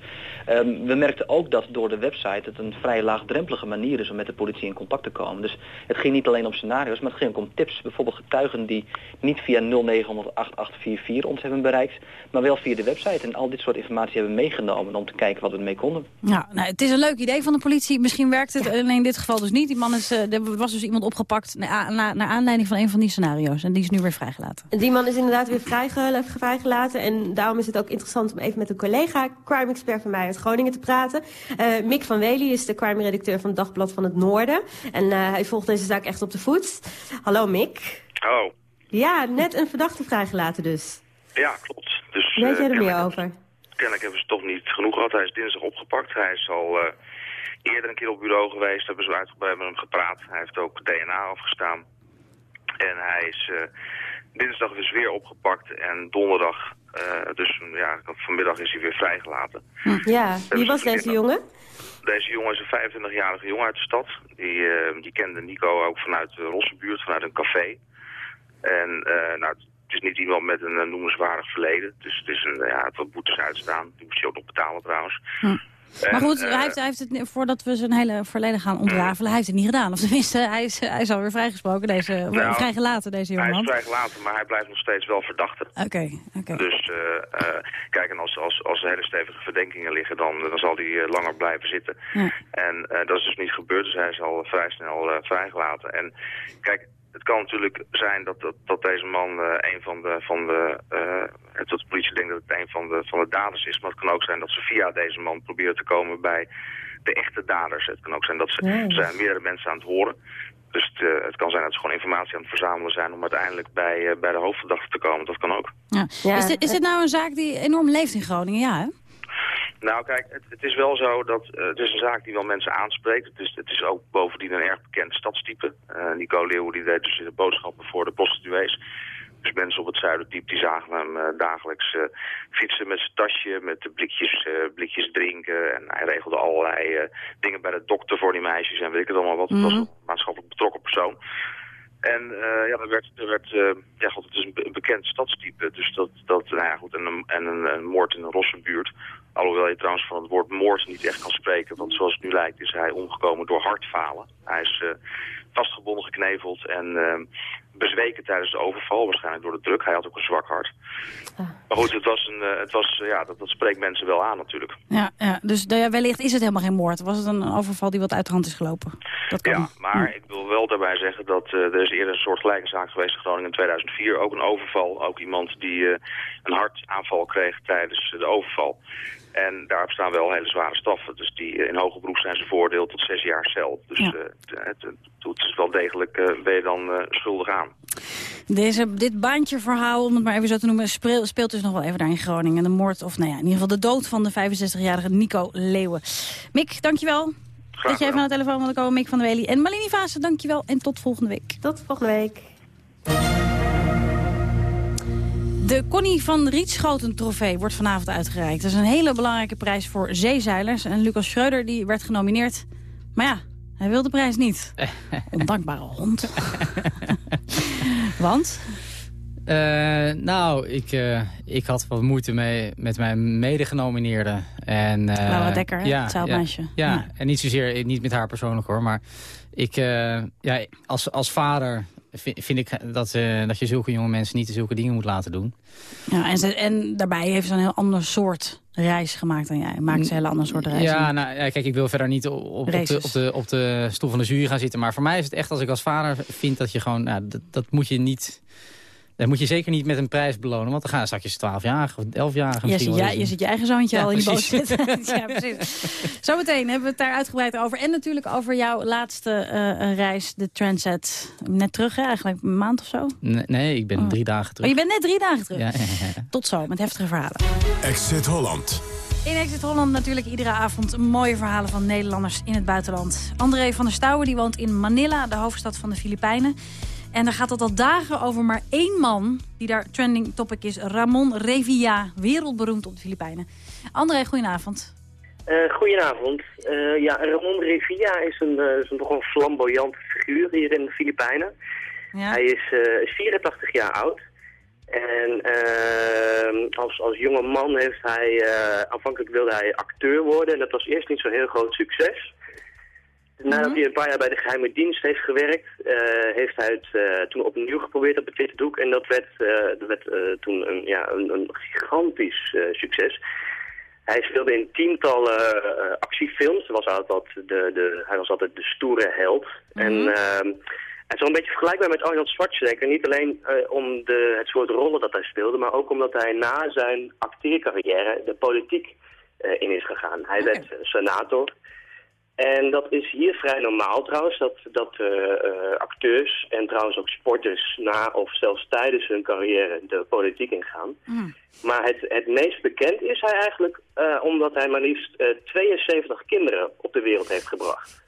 [SPEAKER 29] Ehm, we merkten ook dat door de website het een vrij laagdrempelige manier is om met de politie in contact te komen. Dus het ging niet alleen om scenario's, maar het ging ook om tips. Bijvoorbeeld getuigen die niet via 0900 8844 ons hebben bereikt, maar wel via de website. En al dit soort informatie hebben we meegenomen om te kijken wat we ermee konden.
[SPEAKER 8] Ja, nou, het is een leuk idee van de politie. Misschien werkt het, alleen in dit geval dus niet. Die man is, eh, er was dus iemand opgepakt na, na- naar aanleiding van een van die scenario's. En die is nu weer vrijgelaten.
[SPEAKER 28] Die man is inderdaad weer vrijge- vrijgelaten. En daarom is het ook interessant om even met een collega, crime-expert van mij uit Groningen, te praten. Eh, Mick van Wely is de crime-redacteur van het Dagblad van het Noorden. En eh, hij volgt deze zaak echt op de voet. Hallo Mick.
[SPEAKER 30] Oh,
[SPEAKER 28] Ja, net een verdachte vrijgelaten dus.
[SPEAKER 30] ja, klopt. Dus,
[SPEAKER 28] Weet
[SPEAKER 30] eh,
[SPEAKER 28] jij er meer
[SPEAKER 30] kennelijk-
[SPEAKER 28] over?
[SPEAKER 30] Kennelijk hebben ze toch niet genoeg gehad. Hij is dinsdag opgepakt. Hij is al eh, eerder een keer op bureau geweest. Hebben ze uitgebreid met hem gepraat. Hij heeft ook DNA afgestaan. En hij is eh, dinsdag dus weer opgepakt. En donderdag, eh, dus ja, vanmiddag is hij weer vrijgelaten.
[SPEAKER 28] Ja, wie was deze jongen?
[SPEAKER 30] Deze jongen is een 25-jarige jongen uit de stad. Die, eh, die kende Nico ook vanuit de Rossenbuurt, vanuit een café. En eh, nou, het is niet iemand met een noemenswaardig verleden. Dus het is een, ja, het wat boetes uitstaan. Die moest hij ook nog betalen trouwens.
[SPEAKER 8] Maar goed,
[SPEAKER 30] En,
[SPEAKER 8] hij,
[SPEAKER 30] eh,
[SPEAKER 8] heeft, hij heeft het, voordat we zijn hele verleden gaan ontrafelen, hij heeft het niet gedaan. Of tenminste, hij is, hij is alweer vrijgesproken, deze,
[SPEAKER 30] Nou,
[SPEAKER 8] vrijgelaten, deze
[SPEAKER 30] Hij is
[SPEAKER 8] jongeman.
[SPEAKER 30] vrijgelaten, maar hij blijft nog steeds wel verdachte.
[SPEAKER 8] Oké, oké.
[SPEAKER 30] Dus eh, eh, kijk, en als, als, als er hele stevige verdenkingen liggen, dan, dan zal hij eh, langer blijven zitten.
[SPEAKER 8] Ja.
[SPEAKER 30] En eh, dat is dus niet gebeurd, dus hij is al vrij snel eh, vrijgelaten. En kijk, het kan natuurlijk zijn dat, dat, dat deze man eh, een van de, van de eh, dat de politie denkt dat het een van de, van de daders is. Maar het kan ook zijn dat ze via deze man proberen te komen bij de echte daders. Het kan ook zijn dat ze, er zijn meerdere mensen aan het horen. Dus het, eh, het kan zijn dat ze gewoon informatie aan het verzamelen zijn om uiteindelijk bij, bij de hoofdverdachte te komen. Dat kan ook.
[SPEAKER 8] Ja. Is, dit, is dit nou een zaak die enorm leeft in Groningen? Ja, hè?
[SPEAKER 30] Nou kijk, het, het is wel zo dat eh, het is een zaak die wel mensen aanspreekt. Het is, het is ook bovendien een erg bekend stadstype. Eh, Nico Leeuw die deed dus de boodschappen voor de prostituees. Dus mensen op het Zuiderdiep die zagen hem eh, dagelijks fietsen met zijn tasje, met de blikjes, blikjes drinken. En hij regelde allerlei dingen bij de dokter voor die meisjes en weet ik het allemaal wat. Het was een maatschappelijk betrokken persoon. En ja, er werd, er werd ja, god, het is een bekend stadstype. Dus dat, dat nou ja, goed, en, een, en een, een moord in een Rossenbuurt. Alhoewel je trouwens van het woord moord niet echt kan spreken. Want zoals het nu lijkt is hij omgekomen door hartfalen. Hij is eh, vastgebonden, gekneveld en eh, bezweken tijdens de overval. Waarschijnlijk door de druk. Hij had ook een zwak hart. Maar goed, het, was een, eh, het was, ja, dat, dat spreekt mensen wel aan natuurlijk.
[SPEAKER 8] Ja, ja. dus ja, wellicht is het helemaal geen moord. Was het een overval die wat uit de hand is gelopen? Dat kan.
[SPEAKER 30] Ja, maar ik wil wel daarbij zeggen dat eh, er is eerder een soortgelijke zaak geweest in Groningen in 2004. Ook een overval. Ook iemand die een hartaanval kreeg tijdens de overval. En daarop staan wel hele zware straffen. Dus die, eh, in hoger beroep zijn ze veroordeeld tot zes jaar cel. Dus
[SPEAKER 8] Ja.
[SPEAKER 30] eh, het, het, het is wel degelijk, eh, ben je dan eh, schuldig aan.
[SPEAKER 8] Deze, dit baantjeverhaal, om het maar even zo te noemen, speel- speelt dus nog wel even daar in Groningen. De moord, of nou ja, in ieder geval de dood van de 65-jarige Nico Leeuwen. Mick, dankjewel. dat je even aan de telefoon wilde komen, Mick van der Wely. En Malini Vaassen, dankjewel. En tot volgende week.
[SPEAKER 28] Tot volgende week.
[SPEAKER 8] De Connie van Rietschoten trofee wordt vanavond uitgereikt. Dat is een hele belangrijke prijs voor zeezeilers. En Lucas Schreuder die werd genomineerd. Maar ja, hij wil de prijs niet. Ondankbare hond. Want?
[SPEAKER 31] Eh, nou, ik, eh, ik had wat moeite mee met mijn medegenomineerde. En, eh,
[SPEAKER 8] Laura Dekker, hè? Het zeilmeisje.
[SPEAKER 31] Ja, ja.
[SPEAKER 8] Ja.
[SPEAKER 31] en niet zozeer, niet met haar persoonlijk hoor, maar ik, eh, ja, als, als vader vind, vind ik dat, eh, dat je zulke jonge mensen niet zulke dingen moet laten doen.
[SPEAKER 8] Ja, en, ze, en daarbij heeft ze een heel ander soort reis gemaakt dan jij. Maakt ze een heel ander soort reis.
[SPEAKER 31] Ja, nou, ja, kijk, ik wil verder niet op, op, de, op, de, op de stoel van de jury gaan zitten. Maar voor mij is het echt, als ik als vader vind dat je gewoon... Nou, dat, dat moet je niet... Dat moet je zeker niet met een prijs belonen. Want dan gaan straks 12-jarigen of 11-jarigen
[SPEAKER 8] Je
[SPEAKER 31] misschien
[SPEAKER 8] ja, je ziet je eigen zoontje
[SPEAKER 31] Ja,
[SPEAKER 8] al in je boot zitten. ja, precies. Zometeen hebben we het daar uitgebreid over. En natuurlijk over jouw laatste eh, reis, de Transit. Net terug, hè? eigenlijk een maand of zo.
[SPEAKER 31] Nee, nee, ik ben
[SPEAKER 8] Oh.
[SPEAKER 31] drie dagen
[SPEAKER 8] Oh,
[SPEAKER 31] terug.
[SPEAKER 8] je bent net drie dagen terug.
[SPEAKER 31] Ja, ja, ja.
[SPEAKER 8] Tot zo, met heftige verhalen.
[SPEAKER 7] Exit Holland.
[SPEAKER 8] In Exit Holland natuurlijk iedere avond mooie verhalen van Nederlanders in het buitenland. André van der Stouwen die woont in Manila, de hoofdstad van de Filipijnen. En daar gaat het al dagen over maar één man die daar trending topic is. Ramon Revilla, wereldberoemd op de Filipijnen. André, goedenavond.
[SPEAKER 32] Eh, goedenavond. Eh, ja, Ramon Revilla is een, eh, is een toch een flamboyante figuur hier in de Filipijnen. Hij is, eh, is 84 jaar oud. En eh, als, als jonge man heeft hij, aanvankelijk wilde hij acteur worden. En dat was eerst niet zo'n heel groot succes. Nadat hij een paar jaar bij de geheime dienst heeft gewerkt, eh, heeft hij het eh, toen opnieuw geprobeerd op het witte doek. En dat werd, eh, dat werd toen een, ja, een, een gigantisch succes. Hij speelde in tientallen actiefilms. Hij was, altijd de, de, hij was altijd de stoere held. En ehm, het is wel een beetje vergelijkbaar met Arnold Schwarzenegger. Niet alleen om de, het soort rollen dat hij speelde, maar ook omdat hij na zijn acteercarrière de politiek in is gegaan. Hij werd eh, senator. En dat is hier vrij normaal trouwens, dat, dat eh, eh, acteurs en trouwens ook sporters na of zelfs tijdens hun carrière de politiek ingaan. Maar het, het meest bekend is hij eigenlijk eh, omdat hij maar liefst eh, 72 kinderen op de wereld heeft gebracht.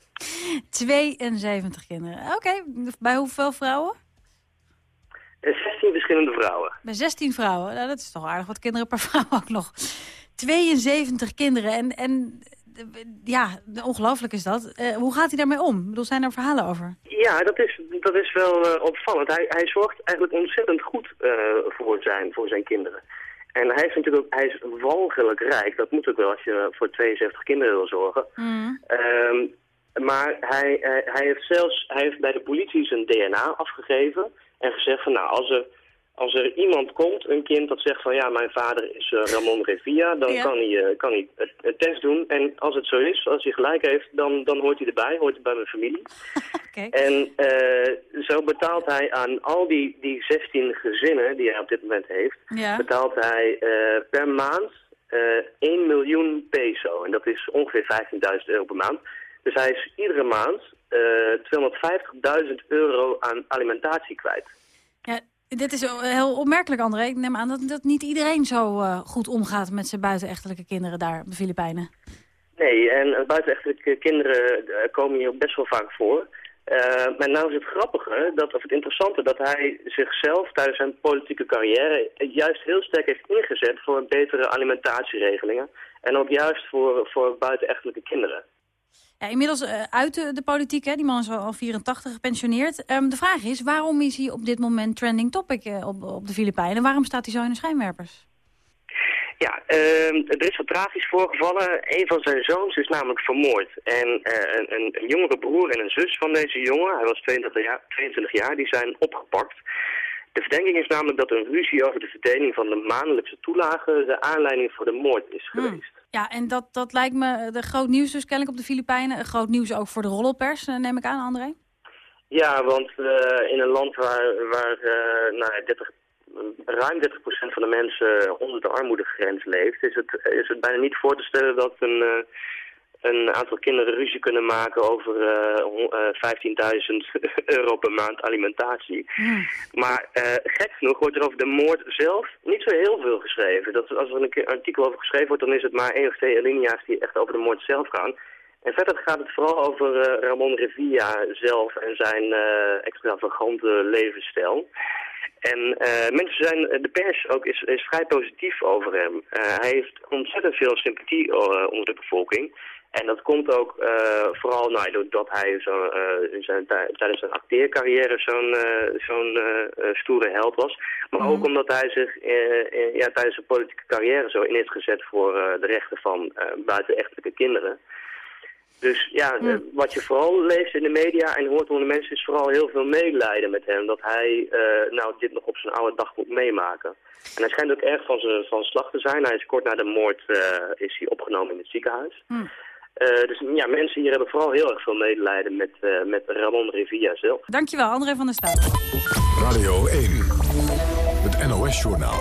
[SPEAKER 8] 72 kinderen. Oké, bij hoeveel vrouwen?
[SPEAKER 32] Eh, 16 verschillende vrouwen.
[SPEAKER 8] Bij 16 vrouwen. Nou, dat is toch aardig wat kinderen per vrouw ook nog. 72 kinderen. En, en ja, ongelooflijk is dat. Eh, hoe gaat hij daarmee om? Ik bedoel, zijn er verhalen over?
[SPEAKER 32] Ja, dat is, dat is wel eh, opvallend. Hij, hij zorgt eigenlijk ontzettend goed eh, voor, zijn, voor zijn kinderen. En hij is natuurlijk ook, hij is walgelijk rijk. Dat moet ook wel als je voor 72 kinderen wil zorgen. Ehm, maar hij, hij, hij heeft zelfs hij heeft bij de politie zijn DNA afgegeven. En gezegd van nou, als er, als er iemand komt, een kind dat zegt van ja, mijn vader is eh, Ramon Revilla, dan
[SPEAKER 33] Ja.
[SPEAKER 32] kan hij, eh, kan hij het, het test doen. En als het zo is, als hij gelijk heeft, dan, dan hoort hij erbij, hoort hij bij mijn familie. En eh, zo betaalt hij aan al die, die 16 gezinnen die hij op dit moment heeft,
[SPEAKER 8] Ja.
[SPEAKER 32] betaalt hij per maand eh 1 miljoen peso. En dat is ongeveer 15.000 euro per maand. Dus hij is iedere maand eh 250.000 euro aan alimentatie kwijt.
[SPEAKER 8] Ja, dit is heel opmerkelijk, André. Ik neem aan dat, dat niet iedereen zo eh, goed omgaat met zijn buitenechtelijke kinderen daar op de Filipijnen.
[SPEAKER 32] Nee, en eh, buitenechtelijke kinderen eh, komen hier best wel vaak voor. Maar nou is het grappige, dat, of het interessante, dat hij zichzelf tijdens zijn politieke carrière juist heel sterk heeft ingezet voor betere alimentatieregelingen. En ook juist voor, voor buitenechtelijke kinderen.
[SPEAKER 8] Ja, inmiddels eh, uit de, de politiek, hè. die man is al, al 84 gepensioneerd. Ehm, de vraag is, waarom is hij op dit moment trending topic eh, op, op de Filipijnen? Waarom staat hij zo in de schijnwerpers?
[SPEAKER 32] Ja, ehm, er is wat tragisch voorgevallen. Een van zijn zoons is namelijk vermoord. En eh, een, een, een jongere broer en een zus van deze jongen, hij was 22 jaar, 22 jaar, die zijn opgepakt. De verdenking is namelijk dat een ruzie over de verdeling van de maandelijkse toelagen de aanleiding voor de moord is geweest.
[SPEAKER 8] Ja, en dat, dat lijkt me eh, de groot nieuws dus kennelijk op de Filipijnen. Groot nieuws ook voor de rollenpers, eh, neem ik aan, André.
[SPEAKER 32] Ja, want eh, in een land waar, waar eh, nou, ja, 30, ruim 30% van de mensen onder de armoedegrens leeft, is het, is het bijna niet voor te stellen dat een, een aantal kinderen ruzie kunnen maken over eh, hon- eh, 15.000 euro per maand alimentatie. Maar eh, gek genoeg wordt er over de moord zelf niet zo heel veel geschreven. Dat, als er een keer een artikel over geschreven wordt, dan is het maar één of twee alinea's die echt over de moord zelf gaan. En verder gaat het vooral over eh, Ramon Revilla zelf en zijn eh, extravagante levensstijl. En eh, mensen zijn, de pers ook is, is vrij positief over hem. Eh, hij heeft ontzettend veel sympathie eh, onder de bevolking. En dat komt ook eh, vooral nou, doordat hij zo, eh, zijn, tij- tijdens zijn acteercarrière zo'n eh, zo'n stoere held was. Maar ook omdat hij zich ja, tijdens zijn politieke carrière zo in heeft gezet voor de rechten van buitenechtelijke kinderen. Dus ja, eh, wat je vooral leest in de media en hoort onder de mensen is vooral heel veel medelijden met hem. Dat hij nou dit nog op zijn oude dag moet meemaken. En hij schijnt ook erg van zijn van slag te zijn. Hij is kort na de moord is hij opgenomen in het ziekenhuis. Eh, dus ja, mensen hier hebben vooral heel erg veel medelijden met, eh, met Ramon Revilla zelf.
[SPEAKER 8] Dankjewel, André van der Staat.
[SPEAKER 7] Radio 1, het NOS-journaal.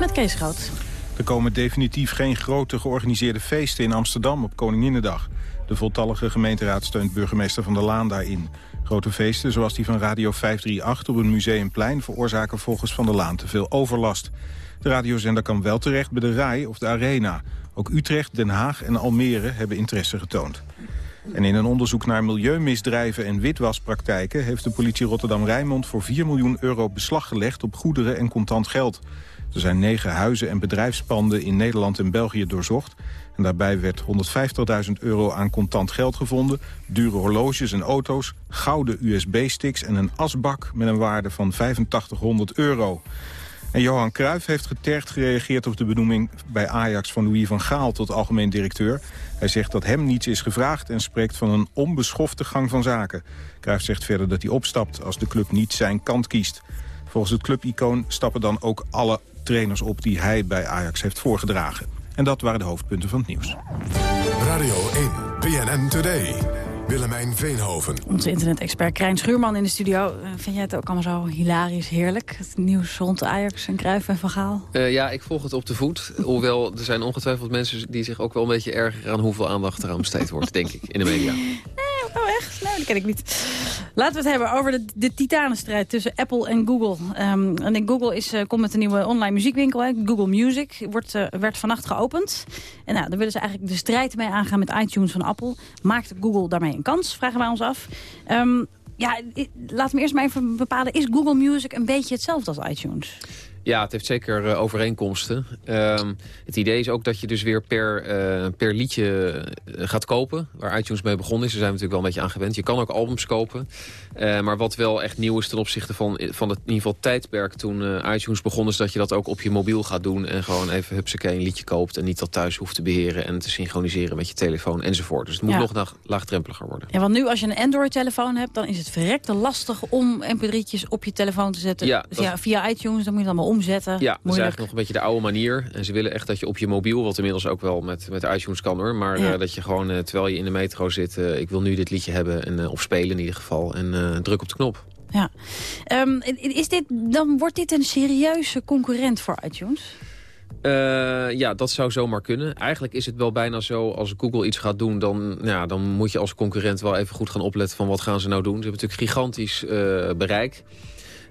[SPEAKER 8] Met Kees Groot.
[SPEAKER 1] Er komen definitief geen grote georganiseerde feesten in Amsterdam op Koninginnedag. De voltallige gemeenteraad steunt burgemeester Van der Laan daarin. Grote feesten, zoals die van Radio 538 op een museumplein... veroorzaken volgens Van der Laan te veel overlast. De radiozender kan wel terecht bij de RAI of de Arena. Ook Utrecht, Den Haag en Almere hebben interesse getoond. En in een onderzoek naar milieumisdrijven en witwaspraktijken... heeft de politie Rotterdam-Rijnmond voor 4 miljoen euro beslag gelegd... op goederen en contant geld. Er zijn negen huizen en bedrijfspanden in Nederland en België doorzocht. En daarbij werd 150.000 euro aan contant geld gevonden... dure horloges en auto's, gouden USB-sticks en een asbak... met een waarde van 8500 euro. En Johan Cruijff heeft getergd gereageerd op de benoeming bij Ajax van Louis van Gaal tot algemeen directeur. Hij zegt dat hem niets is gevraagd en spreekt van een onbeschofte gang van zaken. Cruijff zegt verder dat hij opstapt als de club niet zijn kant kiest. Volgens het clubicoon stappen dan ook alle trainers op die hij bij Ajax heeft voorgedragen. En dat waren de hoofdpunten van het nieuws.
[SPEAKER 7] Radio 1, BNN Today. Willemijn Veenhoven.
[SPEAKER 8] Onze internet-expert Krijn Schuurman in de studio. Eh, Vind jij het ook allemaal zo hilarisch, heerlijk? Het nieuws rond Ajax en Cruijff en Van Gaal?
[SPEAKER 33] Eh, ja, ik volg het op de voet. Hoewel, er zijn ongetwijfeld mensen die zich ook wel een beetje ergeren... aan hoeveel aandacht er aan besteed wordt, denk ik, in de media.
[SPEAKER 8] Oh, echt? Nee, dat ken ik niet. Laten we het hebben over de, de titanenstrijd tussen Apple en Google. Ehm, en Google is, eh, komt met een nieuwe online muziekwinkel. Hè. Google Music wordt, eh, werd vannacht geopend. En nou, daar willen ze eigenlijk de strijd mee aangaan met iTunes van Apple. Maakt Google daarmee een kans, vragen wij ons af. Ehm, ja, laten we eerst maar even bepalen. Is Google Music een beetje hetzelfde als iTunes?
[SPEAKER 33] Ja, het heeft zeker eh, overeenkomsten. Ehm, het idee is ook dat je dus weer per, eh, per liedje eh, gaat kopen. Waar iTunes mee begonnen is. Daar zijn we natuurlijk wel een beetje aan gewend. Je kan ook albums kopen. Maar wat wel echt nieuw is ten opzichte van, van het in ieder geval tijdperk toen iTunes begon... is dat je dat ook op je mobiel gaat doen. En gewoon even hupsakee een liedje koopt. En niet dat thuis hoeft te beheren en te synchroniseren met je telefoon enzovoort. Dus het moet
[SPEAKER 8] Ja.
[SPEAKER 33] nog laag- laagdrempeliger worden.
[SPEAKER 8] Ja, want nu als je een Android-telefoon hebt... dan is het verrekte lastig om mp3'tjes op je telefoon te zetten.
[SPEAKER 33] Ja,
[SPEAKER 8] via iTunes, dan moet je het allemaal omzetten.
[SPEAKER 33] Ja, dat is eigenlijk nog een beetje de oude manier. En ze willen echt dat je op je mobiel, wat inmiddels ook wel met, met iTunes kan hoor. Maar
[SPEAKER 8] Ja.
[SPEAKER 33] eh, dat je gewoon, eh, terwijl je in de metro zit, eh, ik wil nu dit liedje hebben. En, of spelen in ieder geval. En druk op de knop.
[SPEAKER 8] Ja. Ehm, is dit, dan wordt dit een serieuze concurrent voor iTunes?
[SPEAKER 33] Ja, dat zou zomaar kunnen. Eigenlijk is het wel bijna zo, als Google iets gaat doen... dan, ja, dan moet je als concurrent wel even goed gaan opletten van wat gaan ze nou doen. Ze hebben natuurlijk gigantisch bereik.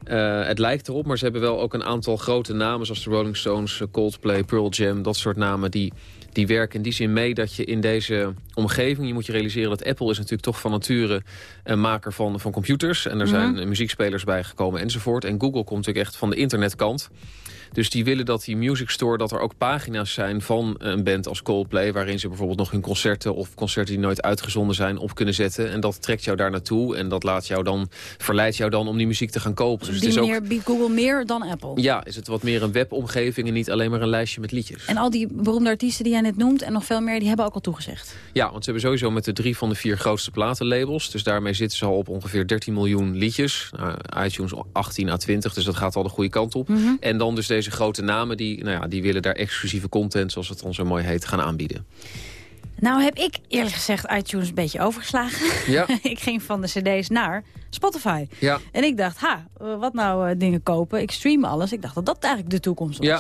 [SPEAKER 33] Eh, het lijkt erop, maar ze hebben wel ook een aantal grote namen... zoals de Rolling Stones, eh, Coldplay, Pearl Jam, dat soort namen... die, die werken in die zin mee dat je in deze omgeving... je moet je realiseren dat Apple is natuurlijk toch van nature... een maker van, van computers. En er zijn
[SPEAKER 34] Mhm.
[SPEAKER 33] eh, muziekspelers bijgekomen enzovoort. En Google komt natuurlijk echt van de internetkant... Dus die willen dat die music store, dat er ook pagina's zijn van een band als Coldplay... waarin ze bijvoorbeeld nog hun concerten of concerten die nooit uitgezonden zijn op kunnen zetten. En dat trekt jou daar naartoe en dat laat jou dan, verleidt jou dan om die muziek te gaan kopen.
[SPEAKER 8] Dus op
[SPEAKER 33] het
[SPEAKER 8] die
[SPEAKER 33] is
[SPEAKER 8] manier biedt Google meer dan Apple.
[SPEAKER 33] ja, is het wat meer een webomgeving en niet alleen maar een lijstje met liedjes.
[SPEAKER 8] En al die beroemde artiesten die jij net noemt en nog veel meer... die hebben ook al toegezegd.
[SPEAKER 33] Ja, want ze hebben sowieso met de drie van de vier grootste platenlabels. Dus daarmee zitten ze al op ongeveer 13 miljoen liedjes. Nou, iTunes 18 à 20, dus dat gaat al de goede kant op.
[SPEAKER 8] Mhm.
[SPEAKER 33] En dan dus deze grote namen, die, nou ja, die willen daar exclusieve content, zoals het dan zo mooi heet, gaan aanbieden.
[SPEAKER 8] Nou heb ik eerlijk gezegd iTunes een beetje overgeslagen.
[SPEAKER 33] Ja.
[SPEAKER 8] ik ging van de cd's naar Spotify.
[SPEAKER 33] Ja.
[SPEAKER 8] En ik dacht, ha, eh, wat nou eh, dingen kopen? Ik stream alles. Ik dacht dat dat eigenlijk de toekomst was.
[SPEAKER 33] Ja.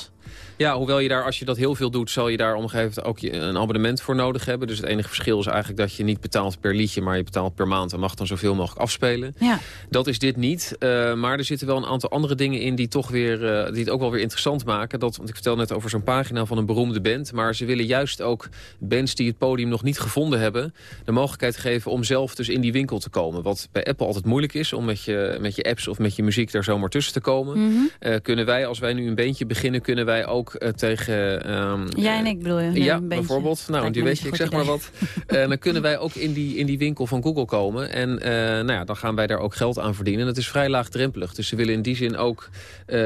[SPEAKER 33] ja, hoewel je daar, als je dat heel veel doet... zal je daar moment ook een abonnement voor nodig hebben. Dus het enige verschil is eigenlijk dat je niet betaalt per liedje... maar je betaalt per maand en mag dan zoveel mogelijk afspelen.
[SPEAKER 8] Ja.
[SPEAKER 33] Dat is dit niet. eh, maar er zitten wel een aantal andere dingen in die, toch weer, die het ook wel weer interessant maken. Dat, want ik vertel net over zo'n pagina van een beroemde band. Maar ze willen juist ook bands die het podium nog niet gevonden hebben... de mogelijkheid geven om zelf dus in die winkel te komen. Wat bij Apple altijd moeilijk is om met je, met je apps of met je muziek daar zomaar tussen te komen.
[SPEAKER 8] Mhm.
[SPEAKER 33] Eh, kunnen wij, als wij nu een beentje beginnen, kunnen wij ook eh, tegen... ehm,
[SPEAKER 8] Jij en ik bedoel je?
[SPEAKER 33] ja,
[SPEAKER 8] een beetje.
[SPEAKER 33] bijvoorbeeld. Nou, die weet je, ik zeg maar wat. Eh, dan kunnen wij ook in die, in die winkel van Google komen. En eh, nou ja, dan gaan wij daar ook geld aan verdienen. En het is vrij laagdrempelig. Dus ze willen in die zin ook eh,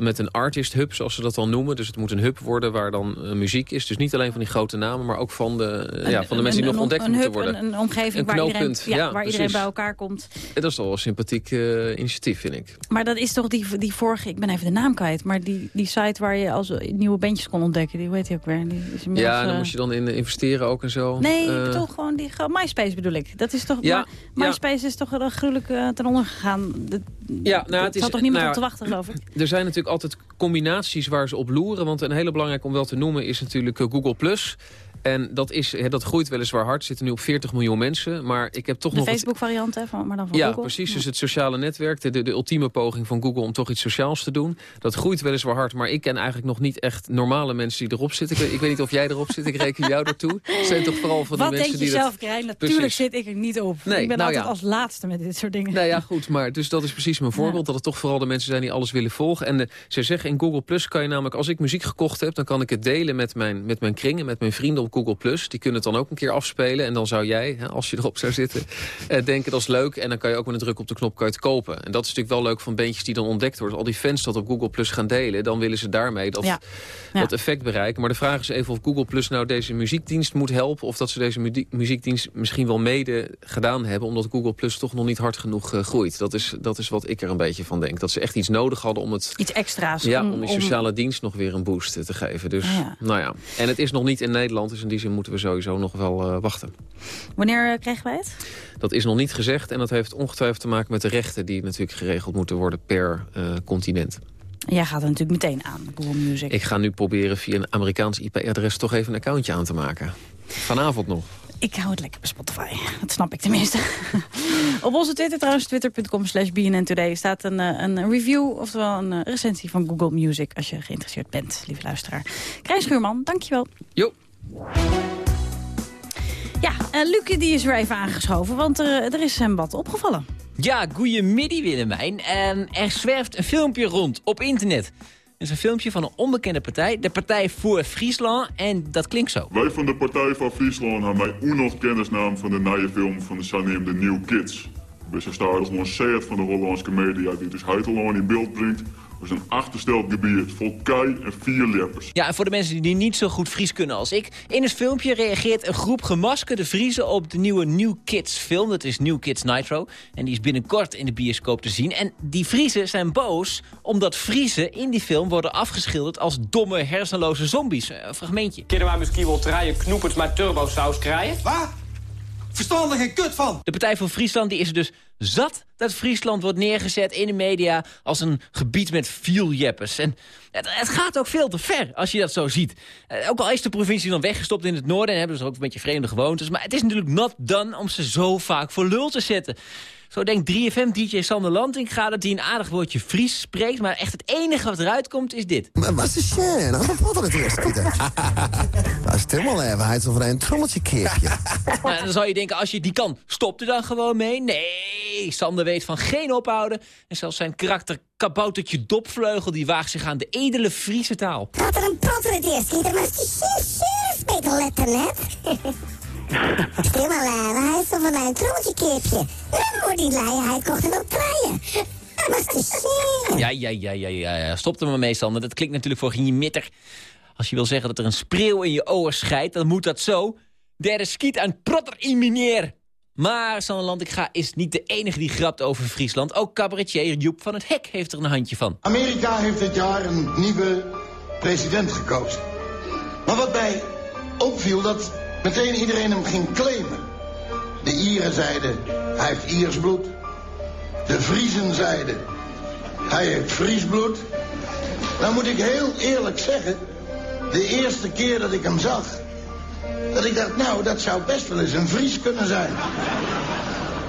[SPEAKER 33] met een artist hub, zoals ze dat dan noemen. Dus het moet een hub worden waar dan eh, muziek is. Dus niet alleen van die grote namen, maar ook van de, eh, ja, van de mensen die nog ontdekt moeten worden.
[SPEAKER 8] Een, een omgeving waar, iedereen, ja,
[SPEAKER 33] ja,
[SPEAKER 8] waar iedereen bij elkaar komt.
[SPEAKER 33] En dat is toch wel een sympathiek eh, initiatief, vind ik.
[SPEAKER 8] Maar dat is toch die, die vorige, ik ben even de naam kwijt... maar die, die site waar je als nieuwe bandjes kon ontdekken, die heet die ook weer? Die is
[SPEAKER 33] Ja, dan
[SPEAKER 8] eh,
[SPEAKER 33] moet je dan in investeren ook en zo.
[SPEAKER 8] Nee, ik
[SPEAKER 33] Eh,
[SPEAKER 8] bedoel gewoon die MySpace bedoel ik. Dat is toch.
[SPEAKER 33] Ja,
[SPEAKER 8] maar
[SPEAKER 33] ja.
[SPEAKER 8] MySpace is toch uh, gruwelijk uh, ten onder gegaan. De,
[SPEAKER 33] Ja, nou, het
[SPEAKER 8] er zat
[SPEAKER 33] is-
[SPEAKER 8] toch niemand
[SPEAKER 33] nou
[SPEAKER 8] op te wachten, geloof ik.
[SPEAKER 33] Er zijn natuurlijk altijd combinaties waar ze op loeren. Want een hele belangrijke om wel te noemen is natuurlijk eh, Google+. Plus. En dat, is, hè, dat groeit weliswaar hard. Er zitten nu op 40 miljoen mensen. Maar ik heb toch
[SPEAKER 8] De
[SPEAKER 33] nog...
[SPEAKER 8] Facebook-variant, hè, van, maar dan van
[SPEAKER 33] ja,
[SPEAKER 8] Google.
[SPEAKER 33] precies. Dus het sociale netwerk, de, de, de ultieme poging van Google om toch iets sociaals te doen. Dat groeit weliswaar hard, maar ik ken eigenlijk nog niet echt normale mensen die erop zitten. Ik weet, ik weet niet of jij erop zit, ik reken jou ertoe. Het zijn toch vooral van
[SPEAKER 8] Wat
[SPEAKER 33] die
[SPEAKER 8] denk
[SPEAKER 33] mensen
[SPEAKER 8] je
[SPEAKER 33] die
[SPEAKER 8] zelf. Krijn? Natuurlijk
[SPEAKER 33] Precies.
[SPEAKER 8] zit ik er niet op.
[SPEAKER 33] Nee,
[SPEAKER 8] ik ben
[SPEAKER 33] nou
[SPEAKER 8] altijd
[SPEAKER 33] ja.
[SPEAKER 8] als laatste met dit soort dingen.
[SPEAKER 33] Nou ja, goed, maar dus dat is precies mijn voorbeeld. Dat het toch vooral de mensen zijn die alles willen volgen. En de, ze zeggen in Google Plus kan je namelijk, als ik muziek gekocht heb... dan kan ik het delen met mijn, met mijn kringen, met mijn vrienden op Google Plus. Die kunnen het dan ook een keer afspelen. En dan zou jij, hè, als je erop zou zitten, eh, denken dat is leuk. En dan kan je ook met een druk op de knop kan je het kopen. En dat is natuurlijk wel leuk van beentjes die dan ontdekt worden. Al die fans dat op Google Plus gaan delen, dan willen ze daarmee dat,
[SPEAKER 8] Ja. Ja.
[SPEAKER 33] dat effect bereiken. Maar de vraag is even of Google Plus nou deze muziekdienst moet helpen... of dat ze deze muzie- muziekdienst misschien wel mede gedaan hebben... omdat Google Plus toch nog niet hard genoeg eh, groeit. Dat is, dat is wat ik er een beetje van denk. Dat ze echt iets nodig hadden om het...
[SPEAKER 8] Iets extra's.
[SPEAKER 33] Ja,
[SPEAKER 8] om-
[SPEAKER 33] om die
[SPEAKER 8] om-
[SPEAKER 33] sociale dienst nog weer een boost te geven. Dus,
[SPEAKER 8] Ja.
[SPEAKER 33] nou ja. En het is nog niet in Nederland, dus in die zin moeten we sowieso nog wel eh, wachten.
[SPEAKER 8] Wanneer eh, krijgen wij het?
[SPEAKER 33] Dat is nog niet gezegd en dat heeft ongetwijfeld te maken met de rechten... die natuurlijk geregeld moeten worden per eh, continent.
[SPEAKER 8] Jij gaat er natuurlijk meteen aan, Google Music.
[SPEAKER 33] Ik ga nu proberen via een Amerikaans IP-adres toch even een accountje aan te maken. Vanavond nog.
[SPEAKER 8] Ik hou het lekker bij Spotify. Dat snap ik tenminste. Op onze Twitter trouwens, twitter.com slash Today... staat een, een review, oftewel een recensie van Google Music... als je geïnteresseerd bent, lieve luisteraar. Krijn Schuurman, dankjewel.
[SPEAKER 33] Jo.
[SPEAKER 8] Ja, uh, Lucie die is weer even aangeschoven, want er, er is hem wat opgevallen.
[SPEAKER 10] Ja, goeiemiddag Willemijn. En er zwerft een filmpje rond op internet. is een filmpje van een onbekende partij. De Partij voor Friesland. En dat klinkt zo.
[SPEAKER 34] Wij van de Partij van Friesland hebben mij ook nog kennisnaam van de nieuwe film van de Sanneem de New Kids. We zijn gewoon zeer van de Hollandse media die dus Heitelaan in beeld brengt. Als een achtersteld gebied vol kei en vier leppers.
[SPEAKER 10] Ja, en voor de mensen die niet zo goed Fries kunnen als ik... in het filmpje reageert een groep gemaskerde Friesen op de nieuwe New Kids film. Dat is New Kids Nitro. En die is binnenkort in de bioscoop te zien. En die Friesen zijn boos omdat Friesen in die film worden afgeschilderd... als domme, hersenloze zombies. Een fragmentje.
[SPEAKER 35] Kunnen wij misschien wel draaien knoepers met turbosaus krijgen? Wat? Verstaan er geen kut van?
[SPEAKER 10] De Partij voor Friesland die is dus zat dat Friesland wordt neergezet in de media... als een gebied met vieljeppers. En het, het, gaat ook veel te ver als je dat zo ziet. Eh, ook al is de provincie dan weggestopt in het noorden... en hebben ze ook een beetje vreemde gewoontes... maar het is natuurlijk not done om ze zo vaak voor lul te zetten. Zo denkt 3FM-dj Sander Lantinga dat hij een aardig woordje Fries spreekt... maar echt het enige wat eruit komt is dit.
[SPEAKER 36] Maar wat is schön? Dat valt het eerst niet. Dat is helemaal even. Hij is over een trommetje keertje.
[SPEAKER 10] Nou, dan zou je denken, als je die kan, stop er dan gewoon mee. Nee, Sander weet van geen ophouden. En zelfs zijn karakter kaboutertje Dopvleugel... die waagt zich aan de edele Friese taal.
[SPEAKER 37] Dat er een prater het eerst zeer, zeer beter letten, Stil maar, Lara, hij is toch van mij een trommetje keertje. Dan wordt die lui, hij kocht hem te zien.
[SPEAKER 10] Ja, ja, ja, ja, ja, ja. Stop er maar mee, Sander. Dat klinkt natuurlijk voor geen mitter. Als je wil zeggen dat er een spreeuw in je oor scheidt, dan moet dat zo. Derde skiet aan protter in meneer. Maar Sander Lantinga is niet de enige die grapt over Friesland. Ook cabaretier Joep van het Hek heeft er een handje van.
[SPEAKER 38] Amerika heeft dit jaar een nieuwe president gekozen. Maar wat mij opviel, dat meteen iedereen hem ging claimen. De Ieren zeiden, hij heeft Iers bloed. De Vriezen zeiden, hij heeft Fries bloed. Nou moet ik heel eerlijk zeggen, de eerste keer dat ik hem zag... dat ik dacht, nou, dat zou best wel eens een Fries kunnen zijn.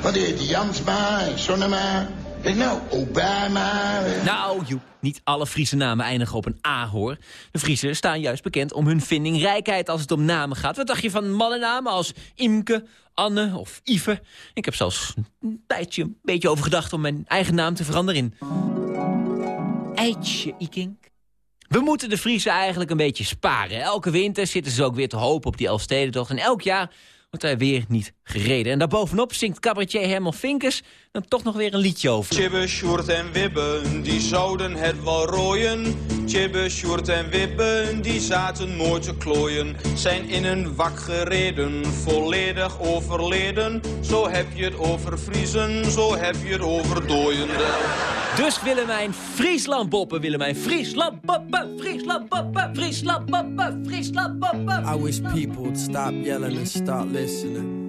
[SPEAKER 38] Want die heet Jansma en Sonnema. Nou, Obama...
[SPEAKER 10] Nou, Joep, niet alle Friese namen eindigen op een A, hoor. De Friesen staan juist bekend om hun vindingrijkheid als het om namen gaat. Wat dacht je van mannennamen als Imke, Anne of Ive? Ik heb zelfs een tijdje een beetje over gedacht om mijn eigen naam te veranderen in... Eitje Ikink. We moeten de Friesen eigenlijk een beetje sparen. Elke winter zitten ze ook weer te hopen op die Elfstedentocht. En elk jaar wordt hij weer niet gereden. En daarbovenop zingt cabaretier Herman Vinkers dan toch nog weer een liedje over.
[SPEAKER 39] Chibbe, Sjoerd en Wibben, die zouden het wel rooien. Chibbe, Sjoerd en Wibben, die zaten mooi te klooien. Zijn in een wak gereden, volledig overleden. Zo heb je het over Friesen, zo heb je het over dooiende.
[SPEAKER 10] Dus Willemijn Friesland boppen, Willemijn Friesland boppen, Friesland boppen, Friesland boppen, Friesland boppen.
[SPEAKER 40] I wish people would stop yelling and start listening.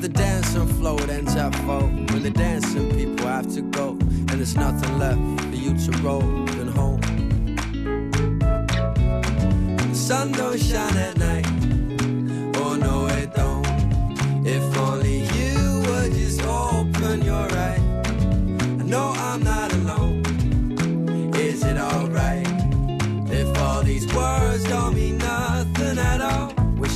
[SPEAKER 40] The dancing floor it ends at four. When the dancing people have to go And there's nothing left for you to roll than home. The sun don't shine at night. Oh no it don't. If only you would just open your eyes. I know I'm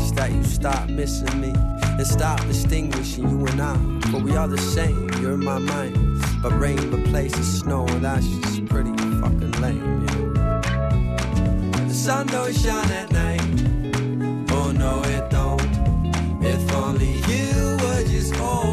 [SPEAKER 40] Wish that you stop missing me and stop distinguishing you and I. But we are the same, you're in my mind. But rain replaces snow, and that's just pretty fucking lame, yeah. The sun don't shine at night. Oh no, it don't. If only you would just open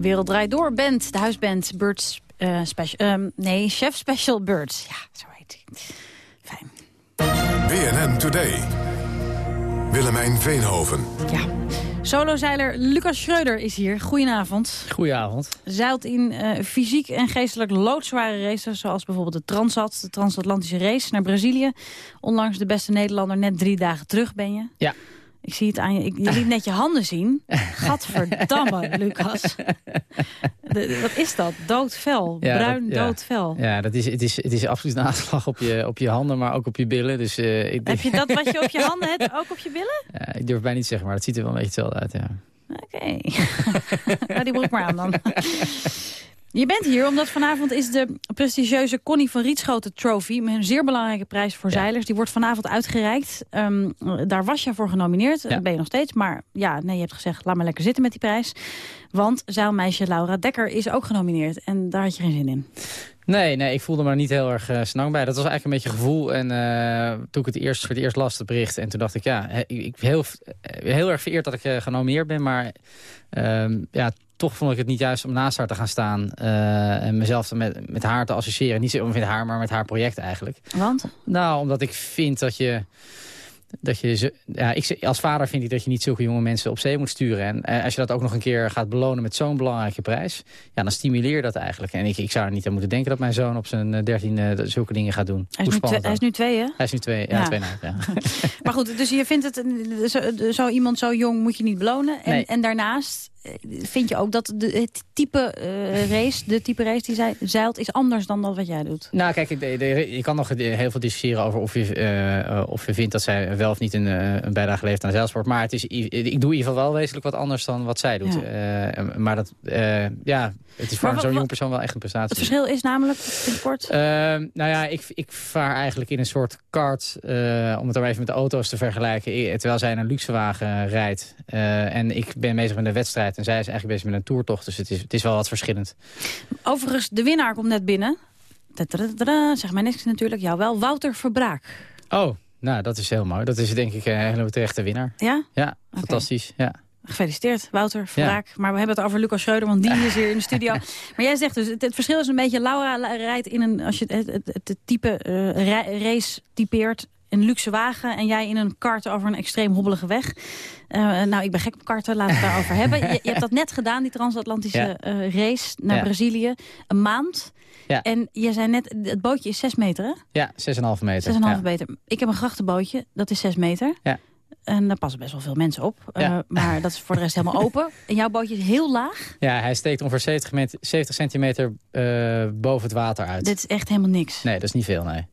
[SPEAKER 8] Wereld Draait Door band. De huisband Birds eh, Special... ehm, nee, Chef Special Birds. Ja, zo heet hij.
[SPEAKER 7] BNN Today. Willemijn Veenhoven.
[SPEAKER 8] Solozeiler Lucas Schreuder is hier. Goedenavond.
[SPEAKER 31] Goedenavond.
[SPEAKER 8] Zeilt in eh, fysiek en geestelijk loodzware races... zoals bijvoorbeeld de Transat, de Transatlantische Race naar Brazilië. Onlangs de beste Nederlander, net drie dagen terug ben je.
[SPEAKER 31] Ja.
[SPEAKER 8] Ik zie het aan je. Ik, je liet net je handen zien. Gadverdamme, Lucas. De- wat is dat? Doodvel.
[SPEAKER 31] Ja,
[SPEAKER 8] Bruin
[SPEAKER 31] dat-
[SPEAKER 8] doodvel.
[SPEAKER 31] Ja, dat is, het, is, het is absoluut een aanslag op je, op je handen, maar ook op je billen. Dus, eh, ik,
[SPEAKER 8] Heb je dat wat je op je handen hebt ook op je billen?
[SPEAKER 31] Ja, ik durf bijna niet te zeggen, maar het ziet er wel een beetje hetzelfde uit. Ja.
[SPEAKER 8] Oké. nou, die broek maar aan dan. Je bent hier omdat vanavond is de prestigieuze Connie van Rietschoten Trophy... met een zeer belangrijke prijs voor zeilers. Die wordt vanavond uitgereikt. Ehm, daar was je voor genomineerd. Dat ben je nog steeds. Maar ja, nee, je hebt gezegd, laat maar lekker zitten met die prijs. Want zeilmeisje Laura Dekker is ook genomineerd. En daar had je geen zin in.
[SPEAKER 31] Nee, nee, ik voelde me niet heel erg uh, snang bij. Dat was eigenlijk een beetje gevoel. En uh, toen ik het eerst voor het eerst las, het bericht. En toen dacht ik, ja, ik, ik heel, heel erg vereerd dat ik uh, genomineerd ben. Maar ehm, ja, toch vond ik het niet juist om naast haar te gaan staan. Uh, en mezelf met, met haar te associëren. Niet met haar, maar met haar project eigenlijk.
[SPEAKER 8] Want?
[SPEAKER 31] Nou, omdat ik vind dat je... Dat je ja, ik, als vader vind ik dat je niet zulke jonge mensen op zee moet sturen. En uh, als je dat ook nog een keer gaat belonen met zo'n belangrijke prijs... Ja, dan stimuleer je dat eigenlijk. En ik, ik zou er niet aan moeten denken dat mijn zoon op zijn dertiende uh, zulke dingen gaat doen.
[SPEAKER 8] Hij is, nu twee, hij is nu twee, hè?
[SPEAKER 31] Hij is nu twee, ja,
[SPEAKER 8] Ja.
[SPEAKER 31] twee ja.
[SPEAKER 8] Maar goed, dus je vindt het... Zo, zo iemand zo jong moet je niet belonen. En,
[SPEAKER 31] Nee.
[SPEAKER 8] en daarnaast eh, vind je ook dat de, het type eh, race, de type race die zij zeilt... is anders dan dat wat jij doet.
[SPEAKER 31] Nou, kijk, de, de, je kan nog heel veel discussiëren over of je, uh, of je vindt dat zij wel of niet een, uh, een bijdrage levert aan zeilsport. Maar het is, ik doe in ieder geval wel wezenlijk wat anders dan wat zij doet.
[SPEAKER 8] Ja.
[SPEAKER 31] Uh, maar dat, ja, het is voor zo'n jong persoon wel echt een prestatie.
[SPEAKER 8] Het verschil is namelijk, in.
[SPEAKER 31] Ehm, nou ja, ik, ik vaar eigenlijk in een soort kart, eh, om het dan even met de auto's te vergelijken, eh, terwijl zij in een luxewagen rijdt. Eh, en ik ben bezig met een wedstrijd en zij is eigenlijk bezig met een toertocht, dus het is, het is wel wat verschillend.
[SPEAKER 8] Overigens, de winnaar komt net binnen. Zeg maar niks natuurlijk, jou wel. Wouter Verbraak.
[SPEAKER 31] Oh, nou, dat is heel mooi. Dat is denk ik een hele terechte winnaar.
[SPEAKER 8] Ja?
[SPEAKER 31] Ja, fantastisch. Ja.
[SPEAKER 8] Gefeliciteerd, Wouter Verbraak. Maar we hebben het over Lucas Schreuder, want die is hier in de studio. Maar jij zegt dus, het, het verschil is een beetje... Laura rijdt in een, als je het, het, type eh, ra- race typeert... een luxe wagen en jij in een kart over een extreem hobbelige weg. Eh, nou, ik ben gek op karten, laten we het daarover hebben. Je, je hebt dat net gedaan, die transatlantische
[SPEAKER 31] Ja.
[SPEAKER 8] eh, race naar
[SPEAKER 31] Ja.
[SPEAKER 8] Brazilië. Een maand.
[SPEAKER 31] Ja.
[SPEAKER 8] En je zei net, het bootje is 6 meter, hè?
[SPEAKER 31] Ja, 6,5 meter.
[SPEAKER 8] 6,5
[SPEAKER 31] ja.
[SPEAKER 8] meter. Ik heb een grachtenbootje, dat is 6 meter.
[SPEAKER 31] Ja.
[SPEAKER 8] En daar passen best wel veel mensen op. Eh, maar dat is voor de rest helemaal open. En jouw bootje is heel laag.
[SPEAKER 31] Ja, hij steekt ongeveer 70, met- 70 centimeter eh, boven het water uit.
[SPEAKER 8] Dit is echt helemaal niks.
[SPEAKER 31] Nee, dat is niet veel, nee.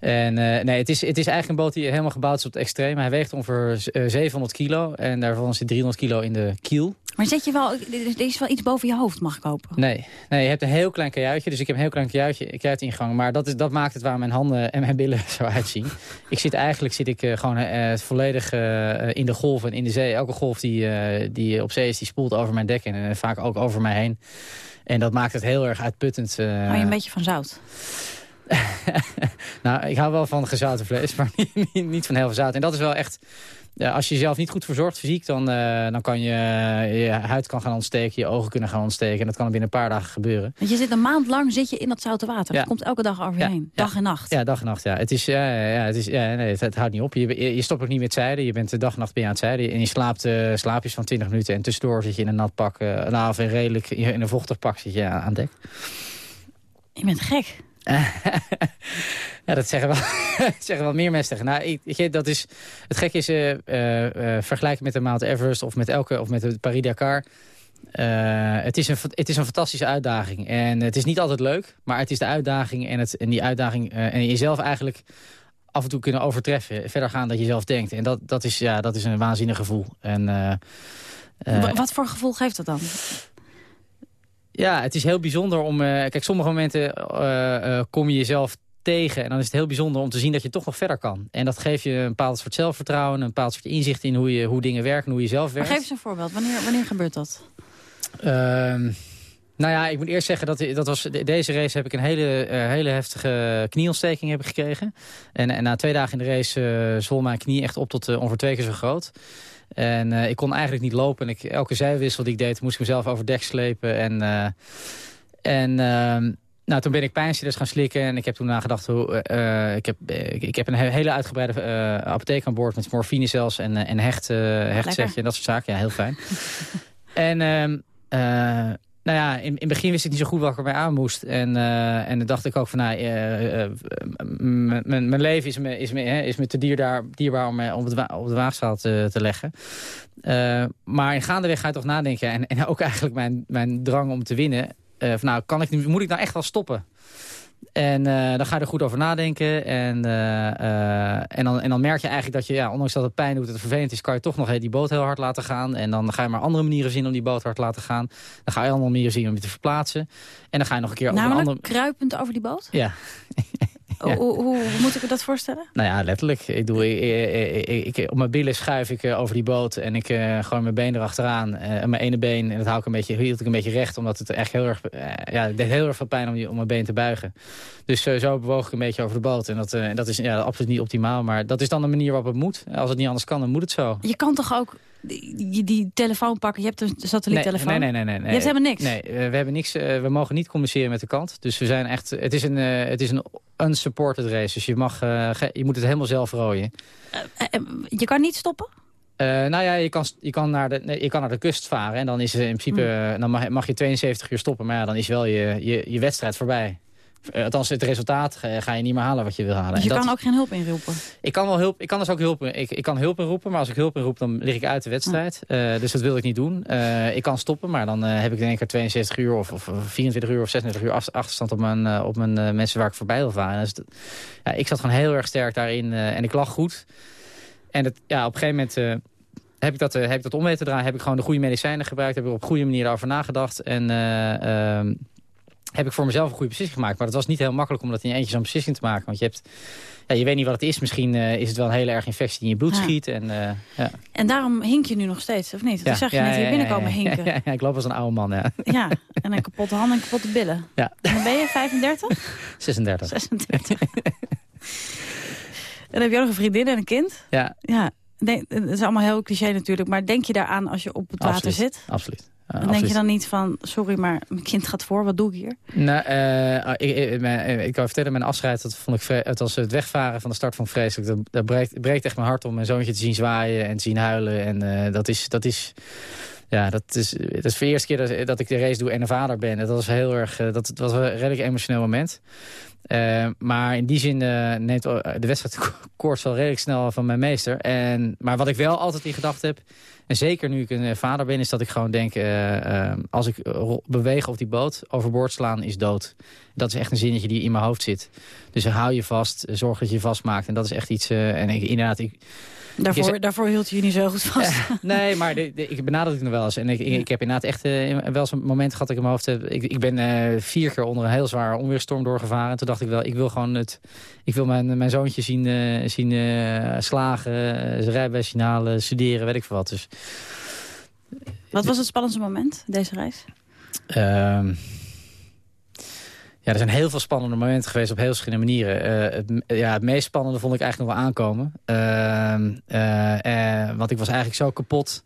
[SPEAKER 31] En eh, nee, het is, het is eigenlijk een boot die helemaal gebouwd is op het extreem. Hij weegt ongeveer eh, 700 kilo en daarvan zit 300 kilo in de kiel.
[SPEAKER 8] Maar zet je wel, er is wel iets boven je hoofd, mag ik hopen.
[SPEAKER 31] Nee, nee, je hebt een heel klein kajuitje. Dus ik heb een heel klein kajuitje, kajuitingang. Maar dat, is, dat maakt het waar mijn handen en mijn billen zo uitzien. Ik zit eigenlijk zit ik, eh, gewoon eh, volledig eh, in de golf en in de zee. Elke golf die, die op zee is, die spoelt over mijn dek en vaak ook over mij heen. En dat maakt het heel erg uitputtend.
[SPEAKER 8] Hou je een beetje van zout?
[SPEAKER 31] Nou, ik hou wel van gezouten vlees, maar niet, niet, niet van heel veel zout. En dat is wel echt... ja, als je jezelf niet goed verzorgt fysiek, dan, eh, dan kan je, je huid kan gaan ontsteken, je ogen kunnen gaan ontsteken. En dat kan binnen een paar dagen gebeuren.
[SPEAKER 8] Want je zit een maand lang zit je in dat zoute water.
[SPEAKER 31] Ja.
[SPEAKER 8] Dat komt elke dag over je
[SPEAKER 31] Ja,
[SPEAKER 8] heen.
[SPEAKER 31] ja.
[SPEAKER 8] Dag en nacht.
[SPEAKER 31] Ja, dag en nacht. Ja. Het, is, ja, het, is, ja, nee, het, het houdt niet op. Je, je, je stopt ook niet met zeilen. Je bent de dag en nacht ben je aan het zeilen. En je slaapt eh, slaapjes van 20 minuten. En tussendoor zit je in een nat pak. eh nou, of in redelijk in een vochtig pak zit je aan aan dek.
[SPEAKER 8] Je bent gek.
[SPEAKER 31] Ja, dat zeggen wel, zeggen wel meer mensen tegen. Nou, ik, dat is, het gekke is, eh, vergelijken met de Mount Everest of met, elke, of met de Paris-Dakar. Het, is een, het is een fantastische uitdaging. En het is niet altijd leuk, maar het is de uitdaging. En, het, en die uitdaging en jezelf eigenlijk af en toe kunnen overtreffen. Verder gaan dat je zelf denkt. En dat, dat, is, ja, dat is een waanzinnig gevoel. En,
[SPEAKER 8] Wa- Wat voor gevoel geeft dat dan?
[SPEAKER 31] ja, het is heel bijzonder om... kijk, sommige momenten kom je jezelf tegen. En dan is het heel bijzonder om te zien dat je toch nog verder kan. En dat geeft je een bepaald soort zelfvertrouwen... een bepaald soort inzicht in hoe, je, hoe dingen werken, hoe je zelf
[SPEAKER 8] Maar
[SPEAKER 31] werkt.
[SPEAKER 8] geef eens een voorbeeld. Wanneer, wanneer gebeurt dat?
[SPEAKER 31] Ehm, Nou ja, ik moet eerst zeggen dat, dat was, de- deze race heb ik een hele, eh, hele heftige knieontsteking heb ik gekregen. En, en na twee dagen in de race eh zwol mijn knie echt op tot eh, ongeveer twee keer zo groot. En ik kon eigenlijk niet lopen. En ik, elke zijwissel die ik deed, moest ik mezelf over dek slepen. En, en ehm, nou, toen ben ik pijnstillers gaan slikken. En ik heb toen nagedacht, hoe, eh, ik, heb, eh, ik, heb een he- hele uitgebreide eh, apotheek aan boord. Met morfine zelfs en, eh, en hecht, eh hechtzetje en dat soort zaken. Ja, heel fijn. en ehm, eh, nou ja, in, in het begin wist ik niet zo goed wat ik erbij aan moest. En, eh, en dan dacht ik ook van, nou, eh, eh, m- mijn leven is me, is me, hè, is me te dierbaar, dierbaar om, eh, om het wa- op de waagschaal te, te leggen. Eh, maar in gaandeweg ga je toch nadenken. En, en ook eigenlijk mijn, mijn drang om te winnen. Eh, van, nou, kan ik, nu- moet ik nou echt wel stoppen? En eh, dan ga je er goed over nadenken. En, eh, en, dan, en dan merk je eigenlijk dat je, ja, ondanks dat het pijn doet, dat het vervelend is, kan je toch nog eh, die boot heel hard laten gaan. En dan ga je maar andere manieren zien om die boot hard te laten gaan. Dan ga je andere manieren zien om je te verplaatsen. En dan ga je nog een keer over een
[SPEAKER 8] Namelijk
[SPEAKER 31] andere...
[SPEAKER 8] kruipend over die boot?
[SPEAKER 31] Ja,
[SPEAKER 8] Hoe, hoe, hoe moet ik me dat voorstellen?
[SPEAKER 31] nou ja, letterlijk. Ik doe, ik, ik, ik- op mijn billen schuif ik eh, over die boot en ik eh gooi mijn been erachteraan. eh, en mijn ene been, en dat hou ik een beetje, hield ik een beetje recht, omdat het echt heel erg, ja, het deed heel erg veel pijn om, die, om mijn been te buigen. Dus zo bewoog ik een beetje over de boot. En dat, dat is ja, absoluut niet optimaal, maar dat is dan de manier waarop het moet. Als het niet anders kan, dan moet het zo.
[SPEAKER 8] Je kan toch ook die, die, telefoon pakken? Je hebt een satelliettelefoon.
[SPEAKER 31] Nee, nee, nee, nee, nee.
[SPEAKER 8] Je hebt helemaal niks?
[SPEAKER 31] Nee, eh, we hebben niks. eh, we mogen niet communiceren met de kant. Dus we zijn echt. Het is een, eh, het is een unsupported race. Dus je mag, je moet het helemaal zelf rooien.
[SPEAKER 8] Je kan niet stoppen?
[SPEAKER 31] Nou ja, je kan, je, kan naar de, nee, je kan naar de kust varen. En dan is in principe.
[SPEAKER 8] Hmm.
[SPEAKER 31] Dan mag, mag je 72 uur stoppen. Maar ja, dan is wel je, je, je wedstrijd voorbij. Eh, Althans, het resultaat ga, je niet meer halen wat je wil halen.
[SPEAKER 8] Dus je
[SPEAKER 31] En dat-
[SPEAKER 8] kan ook geen hulp inroepen?
[SPEAKER 31] ik kan wel hulp. Ik kan dus ook hulp. Ik, ik kan hulp inroepen, maar als ik hulp inroep, dan lig ik uit de wedstrijd. Eh, dus dat wil ik niet doen. Eh, ik kan stoppen, maar dan heb ik in één keer 62 uur of, of 24 uur of 36 uur af- achterstand op mijn, op mijn mensen waar ik voorbij wil varen. Dus ja, ik zat gewoon heel erg sterk daarin en ik lag goed. En het, ja, op een gegeven moment. heb ik, dat, heb ik dat om weten te draaien? Heb ik gewoon de goede medicijnen gebruikt? Heb ik op goede manier daarover nagedacht? En eh, ehm, heb ik voor mezelf een goede beslissing gemaakt. Maar het was niet heel makkelijk om dat in je eentje zo'n beslissing te maken. Want je, hebt, ja, je weet niet wat het is. Misschien eh, is het wel een hele erg infectie die in je bloed
[SPEAKER 8] Ja.
[SPEAKER 31] schiet. En, eh, ja.
[SPEAKER 8] En daarom hink je nu nog steeds, of niet? Dat zag je net hier binnenkomen hinken.
[SPEAKER 31] Ik loop als een oude man, ja.
[SPEAKER 8] Ja, en een kapotte hand en kapotte billen.
[SPEAKER 31] Ja.
[SPEAKER 8] En dan ben je 35?
[SPEAKER 31] 36.
[SPEAKER 8] 36. en dan heb je ook nog een vriendin en een kind.
[SPEAKER 31] Ja,
[SPEAKER 8] Ja, het is allemaal heel cliché natuurlijk. Maar denk je daaraan als je op het water zit?
[SPEAKER 31] Absoluut.
[SPEAKER 8] Dan denk je dan niet van, sorry, maar mijn kind gaat voor. Wat doe ik hier?
[SPEAKER 31] Nou, eh, ik, ik, mijn- ik kan vertellen, mijn afscheid, dat vond ik het was het wegvaren van de start van vreselijk. Dat, dat breekt, breekt echt mijn hart om mijn zoontje te zien zwaaien en te zien huilen. En eh, dat is, dat is, ja, dat is, dat is voor de eerste keer dat, dat ik de race doe en een vader ben. Dat was heel erg, eh, dat, dat was een redelijk emotioneel moment. Eh, maar in die zin eh, neemt eh, de wedstrijd koorts wel redelijk snel van mijn meester. En, maar wat ik wel altijd in gedacht heb, en zeker nu ik een vader ben, is dat ik gewoon denk... als ik beweeg op die boot, overboord slaan is dood. Dat is echt een zinnetje die in mijn hoofd zit. Dus hou je vast, zorg dat je vastmaakt. En dat is echt iets... en ik, inderdaad, ik,
[SPEAKER 8] Daarvoor, daarvoor hield je niet zo goed vast.
[SPEAKER 31] nee, maar de, de- ik benaderde het nog wel eens. En ik, ik, ik heb inderdaad echt eh, wel eens een moment gehad ik in mijn hoofd heb. Ik, ik ben eh, vier keer onder een heel zwaar onweerstorm doorgevaren. En toen dacht ik wel, ik wil gewoon het. Ik wil mijn, mijn zoontje zien, eh, zien eh, slagen, eh, zijn rijbewijs halen, studeren, weet ik veel wat. Dus
[SPEAKER 8] Wat was het spannendste moment, deze reis?
[SPEAKER 31] Er zijn heel veel spannende momenten geweest op heel verschillende manieren. Eh, het, ja, het meest spannende vond ik eigenlijk nog wel aankomen. Eh, want ik was eigenlijk zo kapot.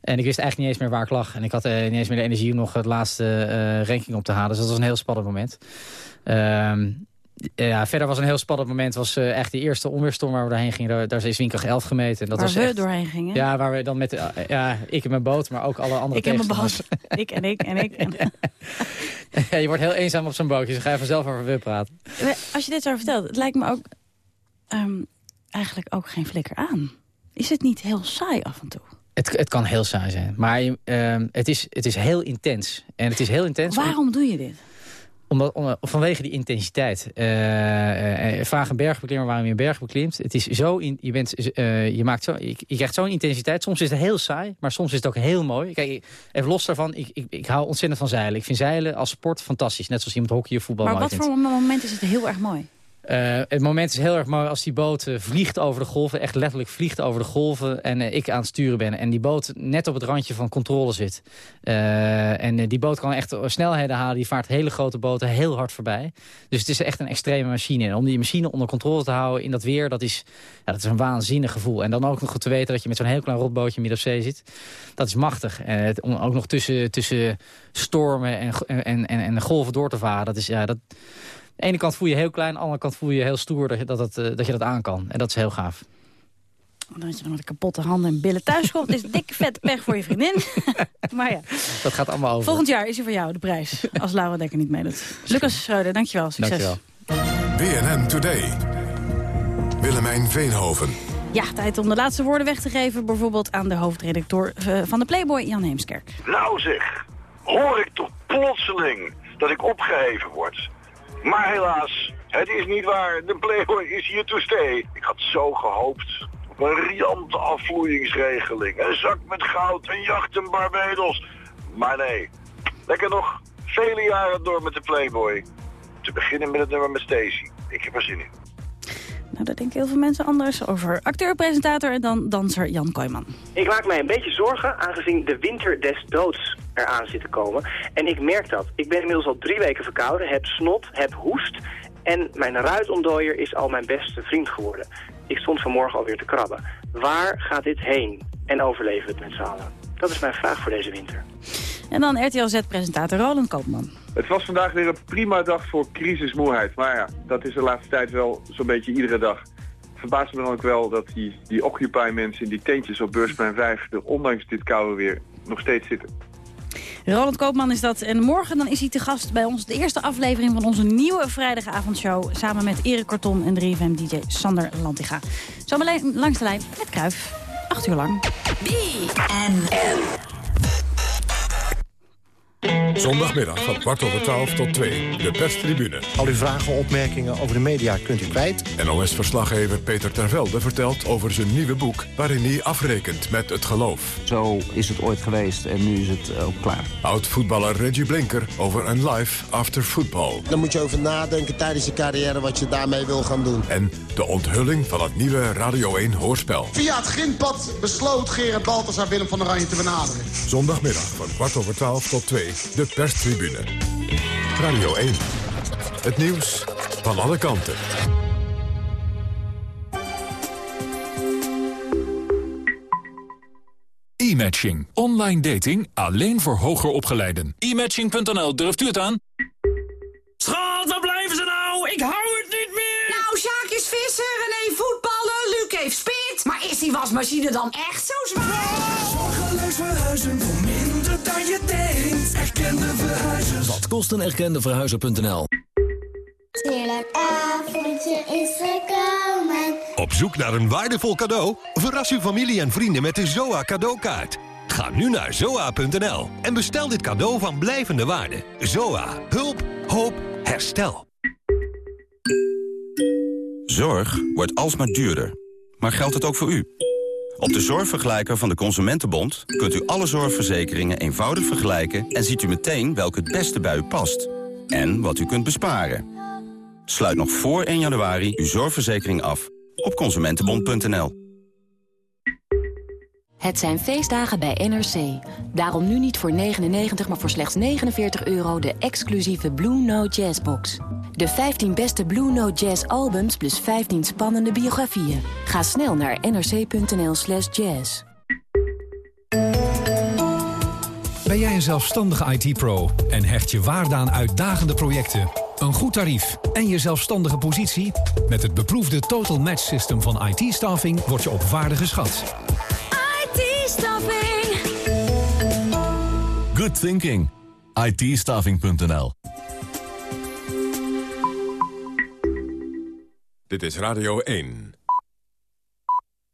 [SPEAKER 31] En ik wist eigenlijk niet eens meer waar ik lag. En ik had niet eens meer de energie om nog het laatste ranking op te halen. Dus dat was een heel spannend moment. Ehm, ja, verder was een heel spannend moment. was eh, echt de eerste onweerstorm waar we doorheen gingen. Daar, daar is windkracht 11 gemeten. En dat
[SPEAKER 8] waar
[SPEAKER 31] was
[SPEAKER 8] we
[SPEAKER 31] echt,
[SPEAKER 8] doorheen gingen?
[SPEAKER 31] Ja, waar we dan met... eh, ja, ik en mijn boot, maar ook alle andere
[SPEAKER 8] ik en mijn baas. ik en ik en ik. En...
[SPEAKER 31] Ja, je wordt heel eenzaam op zo'n bootje. Dus ga je vanzelf over weer praten.
[SPEAKER 8] Als je dit zo vertelt, het lijkt me ook ehm, eigenlijk ook geen flikker aan. Is het niet heel saai af en toe?
[SPEAKER 31] Het, het kan heel saai zijn. Maar ehm, het, is, het is heel intens. En het is heel intens. om-
[SPEAKER 8] Waarom doe je dit?
[SPEAKER 31] Omdat, om- vanwege die intensiteit. Eh, eh, vraag een bergbeklimmer waarom je een berg beklimt. Het is zo in, je, bent, eh, je, maakt zo, je, je krijgt zo'n intensiteit. Soms is het heel saai, maar soms is het ook heel mooi. Kijk, even los daarvan, ik, ik, ik hou ontzettend van zeilen. Ik vind zeilen als sport fantastisch. Net zoals iemand hockey of voetbal
[SPEAKER 8] maar wat
[SPEAKER 31] vindt.
[SPEAKER 8] voor moment is het heel erg mooi?
[SPEAKER 31] Eh, het moment is heel erg mooi als die boot eh, vliegt over de golven. Echt letterlijk vliegt over de golven. En eh, ik aan het sturen ben. En die boot net op het randje van controle zit. En die boot kan echt snelheden halen. Die vaart hele grote boten heel hard voorbij. Dus het is echt een extreme machine. En om die machine onder controle te houden in dat weer... dat is, ja, dat is een waanzinnig gevoel. En dan ook nog te weten dat je met zo'n heel klein rotbootje midden op zee zit. Dat is machtig. En om ook nog tussen, tussen stormen en, en, en, en golven door te varen. Dat is... Ja, dat, de ene kant voel je heel klein, aan de andere kant voel je heel stoer dat je dat, het, eh, dat, je dat aan kan. En dat is heel gaaf.
[SPEAKER 8] Dat je dan met de kapotte handen en billen thuis komt. is dikke vet pech voor je vriendin. maar ja.
[SPEAKER 31] Dat gaat allemaal over.
[SPEAKER 8] Volgend jaar is er voor jou de prijs. Als Laura Dekker niet meedoet. Lucas Schreuder, dankjewel. Succes.
[SPEAKER 31] Dankjewel.
[SPEAKER 7] BNN Today. Willemijn Veenhoven.
[SPEAKER 8] Ja, tijd om de laatste woorden weg te geven. Bijvoorbeeld aan de hoofdredacteur eh, van de Playboy, Jan Heemskerk.
[SPEAKER 41] Nou zeg, hoor ik toch plotseling dat ik opgeheven word. Maar helaas, het is niet waar. De Playboy is hier to stay. Ik had zo gehoopt op een riante afvloeingsregeling. Een zak met goud, een jacht en Barbados. Maar nee, lekker nog vele jaren door met de Playboy. Te beginnen met het nummer met Stacy. Ik heb er zin in.
[SPEAKER 8] Nou, daar denken heel veel mensen anders over. Acteur, presentator en dan danser Jan Kooijman.
[SPEAKER 42] Ik maak mij een beetje zorgen aangezien de winter des doods eraan zit te komen. En ik merk dat. Ik ben inmiddels al drie weken verkouden, heb snot, heb hoest. En mijn ruitontdooier is al mijn beste vriend geworden. Ik stond vanmorgen alweer te krabben. Waar gaat dit heen? En overleven we het met z'n allen? Dat is mijn vraag voor deze winter.
[SPEAKER 8] En dan RTL Z-presentator Roland Koopman.
[SPEAKER 43] Het was vandaag weer een prima dag voor crisismoeheid. Maar ja, dat is de laatste tijd wel zo'n beetje iedere dag. Het verbaast me dan ook wel dat die, die Occupy-mensen in die tentjes op Beursplein 5... er ondanks dit koude weer nog steeds zitten.
[SPEAKER 8] Roland Koopman is dat. En morgen dan is hij te gast bij ons. De eerste aflevering van onze nieuwe vrijdagavondshow. Samen met Erik Kortom en 3FM-dj Sander Lantiga. Zometeen langs de lijn met Kruif. Acht uur lang.
[SPEAKER 27] BNN.
[SPEAKER 7] Zondagmiddag van kwart over twaalf tot twee. De perstribune.
[SPEAKER 44] Al uw vragen, opmerkingen over de media kunt u kwijt.
[SPEAKER 7] NOS-verslaggever Peter Tervelde vertelt over zijn nieuwe boek... waarin hij afrekent met het geloof.
[SPEAKER 45] Zo is het ooit geweest en nu is het ook klaar.
[SPEAKER 7] Oud-voetballer Reggie Blinker over een life after football.
[SPEAKER 36] Dan moet je over nadenken tijdens je carrière wat je daarmee wil gaan doen.
[SPEAKER 7] En de onthulling van het nieuwe Radio 1 hoorspel.
[SPEAKER 46] Via het grindpad besloot Gerard Balthasar Willem van Oranje te benaderen.
[SPEAKER 7] Zondagmiddag van kwart over twaalf tot twee. De perstribune. Radio 1. Het nieuws van alle kanten.
[SPEAKER 47] E-matching. Online dating alleen voor hoger opgeleiden. E-matching.nl, durft u het aan?
[SPEAKER 48] Schat, waar blijven ze nou? Ik hou het niet meer!
[SPEAKER 49] Nou, Sjaak is visser, René voetballen, Luc heeft spit. Maar is die wasmachine dan echt zo zwaar?
[SPEAKER 40] Zorgeloos verhuizen voor minder dan je denkt. Erkende verhuizers.
[SPEAKER 50] Wat kost een erkende verhuizer.nl?
[SPEAKER 27] Heerlijk avondje is gekomen.
[SPEAKER 51] Op zoek naar een waardevol cadeau? Verras uw familie en vrienden met de ZOA cadeaukaart. Ga nu naar zoa.nl en bestel dit cadeau van blijvende waarde. ZOA. Hulp. Hoop. Herstel.
[SPEAKER 52] Zorg wordt alsmaar duurder. Maar geldt het ook voor u? Op de zorgvergelijker van de Consumentenbond kunt u alle zorgverzekeringen eenvoudig vergelijken... en ziet u meteen welke het beste bij u past. En wat u kunt besparen. Sluit nog voor 1 januari uw zorgverzekering af op consumentenbond.nl.
[SPEAKER 53] Het zijn feestdagen bij NRC. Daarom nu niet voor 99, maar voor slechts 49 euro de exclusieve Blue Note Jazz box. De 15 beste Blue Note Jazz albums plus 15 spannende biografieën. Ga snel naar nrc.nl slash jazz.
[SPEAKER 54] Ben jij een zelfstandige IT-pro en hecht je waarde aan uitdagende projecten, een goed tarief en je zelfstandige positie? Met het beproefde Total Match System van IT-staffing word je op waarde geschat.
[SPEAKER 27] IT-staffing.
[SPEAKER 55] Good thinking. itstaffing.nl
[SPEAKER 7] Dit is Radio 1.